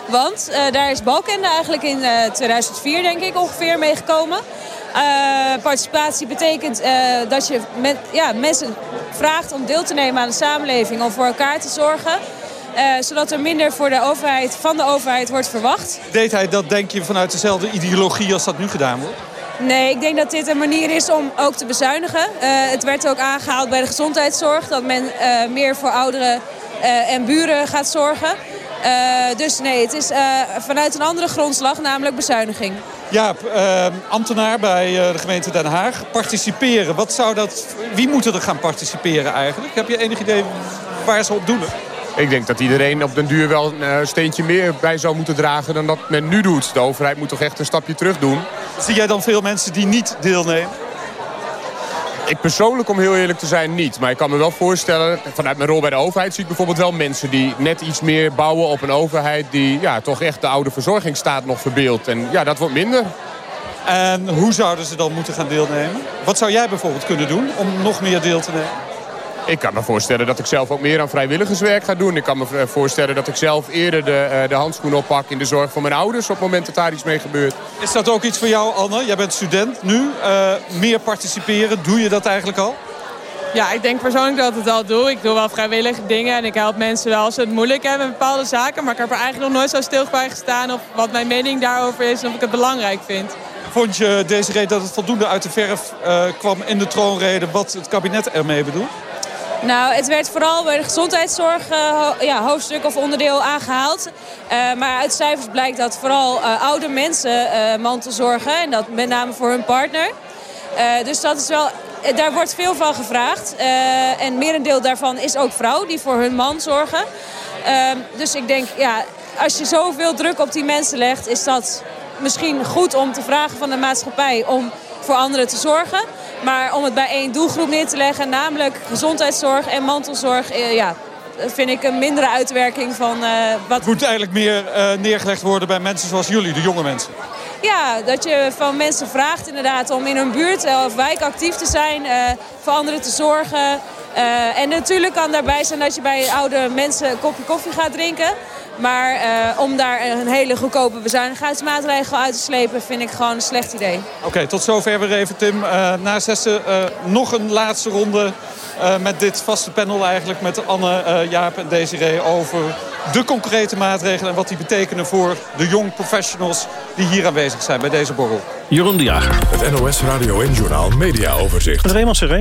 Want uh, daar is Balkende eigenlijk in uh, 2004 denk ik ongeveer meegekomen. Uh, participatie betekent dat je met, ja, mensen vraagt om deel te nemen aan de samenleving, om voor elkaar te zorgen. Zodat er minder voor de overheid, van de overheid wordt verwacht. Deed hij dat, denk je, vanuit dezelfde ideologie als dat nu gedaan wordt? Nee, ik denk dat dit een manier is om ook te bezuinigen. Het werd ook aangehaald bij de gezondheidszorg... dat men meer voor ouderen en buren gaat zorgen. Dus nee, het is vanuit een andere grondslag, namelijk bezuiniging. Ja, ambtenaar bij de gemeente Den Haag. Participeren, wat zou dat, wie moet er gaan participeren eigenlijk? Heb je enig idee waar ze op doelen? Ik denk dat iedereen op den duur wel een steentje meer bij zou moeten dragen dan dat men nu doet. De overheid moet toch echt een stapje terug doen. Zie jij dan veel mensen die niet deelnemen? Ik persoonlijk, om heel eerlijk te zijn, niet. Maar ik kan me wel voorstellen, vanuit mijn rol bij de overheid... zie ik bijvoorbeeld wel mensen die net iets meer bouwen op een overheid... die ja, toch echt de oude verzorgingsstaat nog verbeeldt. En ja, dat wordt minder. En hoe zouden ze dan moeten gaan deelnemen? Wat zou jij bijvoorbeeld kunnen doen om nog meer deel te nemen? Ik kan me voorstellen dat ik zelf ook meer aan vrijwilligerswerk ga doen. Ik kan me voorstellen dat ik zelf eerder de, de handschoen oppak in de zorg voor mijn ouders... op het moment dat daar iets mee gebeurt. Is dat ook iets voor jou, Anne? Jij bent student nu. Uh, meer participeren, doe je dat eigenlijk al? Ja, ik denk persoonlijk dat ik het al doe. Ik doe wel vrijwillige dingen en ik help mensen wel als ze het moeilijk hebben met bepaalde zaken. Maar ik heb er eigenlijk nog nooit zo stil bij gestaan of wat mijn mening daarover is en of ik het belangrijk vind. Vond je deze reden dat het voldoende uit de verf uh, kwam in de troonrede wat het kabinet ermee bedoelt? Nou, het werd vooral bij de gezondheidszorg uh, ja, hoofdstuk of onderdeel aangehaald. Uh, maar uit cijfers blijkt dat vooral uh, oude mensen mantelzorgen. En dat met name voor hun partner. dus dat is wel, daar wordt veel van gevraagd. en merendeel daarvan is ook vrouw die voor hun man zorgen. dus ik denk, ja, als je zoveel druk op die mensen legt... is dat misschien goed om te vragen van de maatschappij om voor anderen te zorgen. Maar om het bij één doelgroep neer te leggen, namelijk gezondheidszorg en mantelzorg... Eh, ja, vind ik een mindere uitwerking van uh, wat... Het moet eigenlijk meer uh, neergelegd worden bij mensen zoals jullie, de jonge mensen. Ja, dat je van mensen vraagt inderdaad om in hun buurt of wijk actief te zijn, voor anderen te zorgen. en natuurlijk kan daarbij zijn dat je bij oude mensen een kopje koffie gaat drinken. Maar uh, om daar een hele goedkope bezuinigingsmaatregel uit te slepen... vind ik gewoon een slecht idee. Oké, okay, tot zover weer even, Tim. Uh, na zessen uh, nog een laatste ronde met dit vaste panel eigenlijk... met Anne, Jaap en Desiree over de concrete maatregelen... en wat die betekenen voor de jong professionals die hier aanwezig zijn bij deze borrel. Jeroen de Jager. Het NOS Radio en Journaal Media Overzicht. Raymond Seré.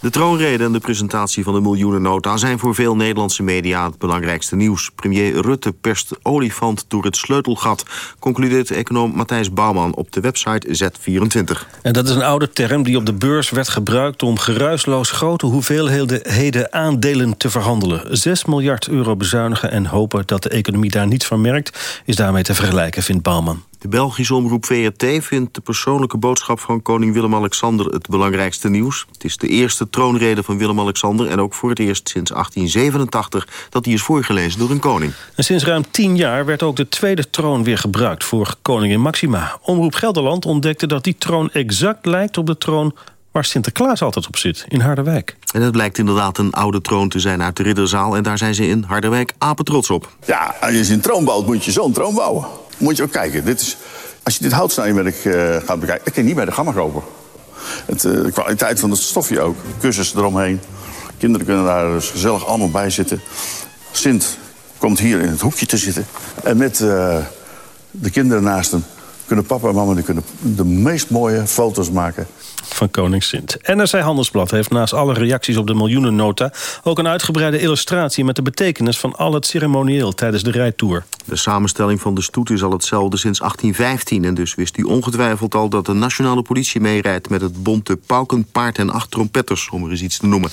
De troonrede en de presentatie van de miljoenennota zijn voor veel Nederlandse media het belangrijkste nieuws. Premier Rutte perst olifant door het sleutelgat, concludeert econoom Matthijs Bouwman op de website Z24. En dat is een oude term die op de beurs werd gebruikt om geruisloos grote hoeveelheden aandelen te verhandelen. 6 miljard euro bezuinigen en hopen dat de economie daar niets van merkt, is daarmee te vergelijken, vindt Bouwman. De Belgische omroep VRT vindt de persoonlijke boodschap van koning Willem-Alexander het belangrijkste nieuws. Het is de eerste troonrede van Willem-Alexander en ook voor het eerst sinds 1887 dat die is voorgelezen door een koning. En sinds ruim tien jaar werd ook de tweede troon weer gebruikt voor koningin Maxima. Omroep Gelderland ontdekte dat die troon exact lijkt op de troon waar Sinterklaas altijd op zit, in Harderwijk. En het blijkt inderdaad een oude troon te zijn uit de Ridderzaal... en daar zijn ze in Harderwijk apetrots op. Ja, als je een troon bouwt, moet je zo'n troon bouwen moet je ook kijken. Dit is, als je dit houtsnijwerk uh, gaat bekijken, dat kun je niet bij de gamma kopen. Het, uh, de kwaliteit van het stofje ook, kussens eromheen. Kinderen kunnen daar dus gezellig allemaal bij zitten. Sint komt hier in het hoekje te zitten. En met uh, de kinderen naast hem kunnen papa en mama kunnen de meest mooie foto's maken van Koning Sint. NRC Handelsblad heeft naast alle reacties op de miljoenennota... ook een uitgebreide illustratie met de betekenis van al het ceremonieel tijdens de rijtour. De samenstelling van de stoet is al hetzelfde sinds 1815... en dus wist u ongetwijfeld al dat de nationale politie meerijdt... met het bonte pauken, paard en acht trompetters, om er eens iets te noemen.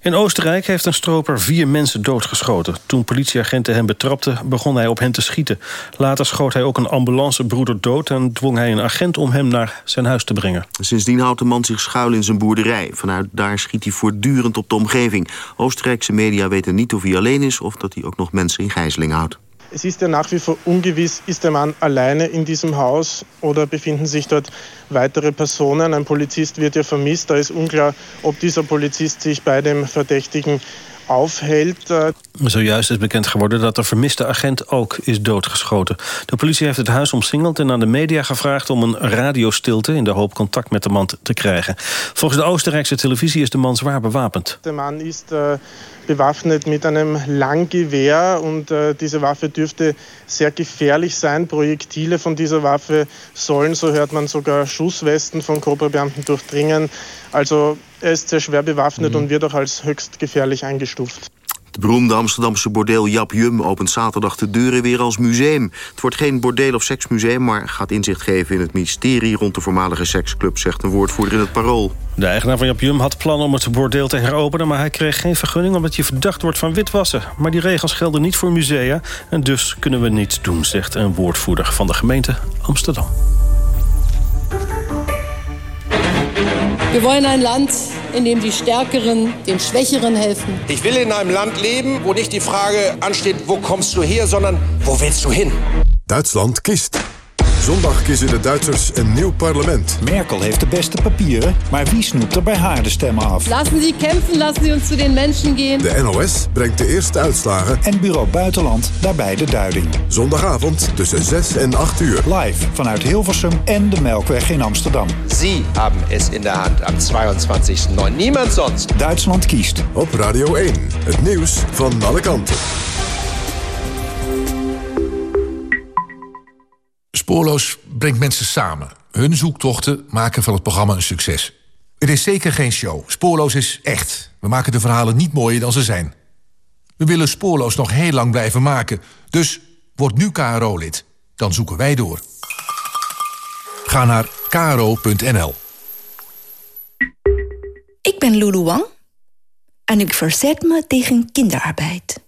In Oostenrijk heeft een stroper vier mensen doodgeschoten. Toen politieagenten hem betrapten, begon hij op hen te schieten. Later schoot hij ook een ambulancebroeder dood... en dwong hij een agent om hem naar zijn huis te brengen. Sindsdien houdt de man zich schuil in zijn boerderij. Vanuit daar schiet hij voortdurend op de omgeving. Oostenrijkse media weten niet of hij alleen is... of dat hij ook nog mensen in gijzeling houdt. Es ist ja nach wie vor ungewiss, ist der Mann alleine in diesem Haus oder befinden sich dort weitere Personen. Ein Polizist wird ja vermisst. Da ist unklar, ob dieser Polizist sich bei dem Verdächtigen aufhält. Zojuist is bekend geworden dat de vermiste agent ook is doodgeschoten. De politie heeft het huis omsingeld en aan de media gevraagd... om een radiostilte in de hoop contact met de man te krijgen. Volgens de Oostenrijkse televisie is de man zwaar bewapend. De man is uh, bewaffnet mit einem Langgewehr und uh, diese Waffe dürfte sehr gefährlich sein. Projektile von dieser Waffe sollen, so hört man sogar Schusswesten von Cobra-Beamten durchdringen. Also er ist sehr schwer bewaffnet mhm. und wird auch als höchst gefährlich eingestuft. Het beroemde Amsterdamse bordeel Jap Jum opent zaterdag de deuren weer als museum. Het wordt geen bordeel- of seksmuseum, maar gaat inzicht geven in het mysterie rond de voormalige seksclub, zegt een woordvoerder in het Parool. De eigenaar van Jap Jum had plan om het bordeel te heropenen, maar hij kreeg geen vergunning omdat je verdacht wordt van witwassen. Maar die regels gelden niet voor musea en dus kunnen we niets doen, zegt een woordvoerder van de gemeente Amsterdam. Wir wollen ein Land, in dem die Stärkeren den Schwächeren helfen. Ich will in einem Land leben, wo nicht die Frage ansteht, wo kommst du her, sondern wo willst du hin? Duitsland kiest. Zondag kiezen de Duitsers een nieuw parlement. Merkel heeft de beste papieren, maar wie snoept er bij haar de stemmen af? Laten Sie kämpfen, lassen Sie uns zu den Menschen gehen. De NOS brengt de eerste uitslagen. En Bureau Buitenland daarbij de duiding. Zondagavond tussen 6 en 8 uur. Live vanuit Hilversum en de Melkweg in Amsterdam. Sie haben es in der Hand am 22.09. Niemand sonst. Duitsland kiest. Op Radio 1. Het nieuws van alle kanten. Spoorloos brengt mensen samen. Hun zoektochten maken van het programma een succes. Het is zeker geen show. Spoorloos is echt. We maken de verhalen niet mooier dan ze zijn. We willen Spoorloos nog heel lang blijven maken. Dus word nu KRO-lid. Dan zoeken wij door. Ga naar kro.nl. Ik ben Lulu Wang en ik verzet me tegen kinderarbeid.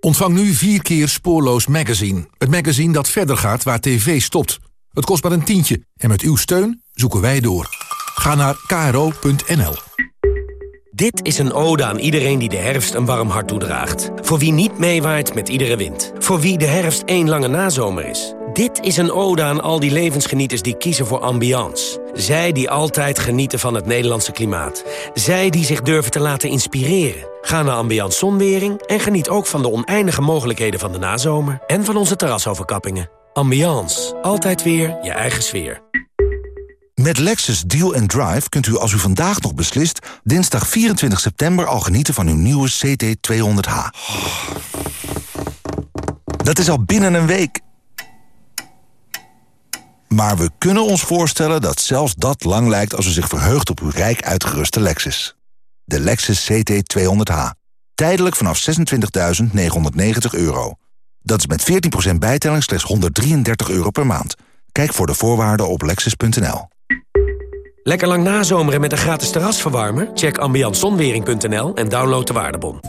Ontvang nu vier keer Spoorloos Magazine. Het magazine dat verder gaat waar tv stopt. Het kost maar een tientje en met uw steun zoeken wij door. Ga naar kro.nl. Dit is een ode aan iedereen die de herfst een warm hart toedraagt. Voor wie niet meewaait met iedere wind. Voor wie de herfst één lange nazomer is. Dit is een ode aan al die levensgenieters die kiezen voor ambiance. Zij die altijd genieten van het Nederlandse klimaat. Zij die zich durven te laten inspireren. Ga naar Ambiance Zonwering en geniet ook van de oneindige mogelijkheden van de nazomer... en van onze terrasoverkappingen. Ambiance. Altijd weer je eigen sfeer. Met Lexus Deal and Drive kunt u als u vandaag nog beslist... dinsdag 24 september al genieten van uw nieuwe CT200H. Dat is al binnen een week. Maar we kunnen ons voorstellen dat zelfs dat lang lijkt... als u zich verheugt op uw rijk uitgeruste Lexus. De Lexus CT200H. Tijdelijk vanaf 26.990 euro. Dat is met 14% bijtelling slechts 133 euro per maand. Kijk voor de voorwaarden op lexus.nl. Lekker lang nazomeren met een gratis terrasverwarmer? Check ambiantzonwering.nl en download de waardebon.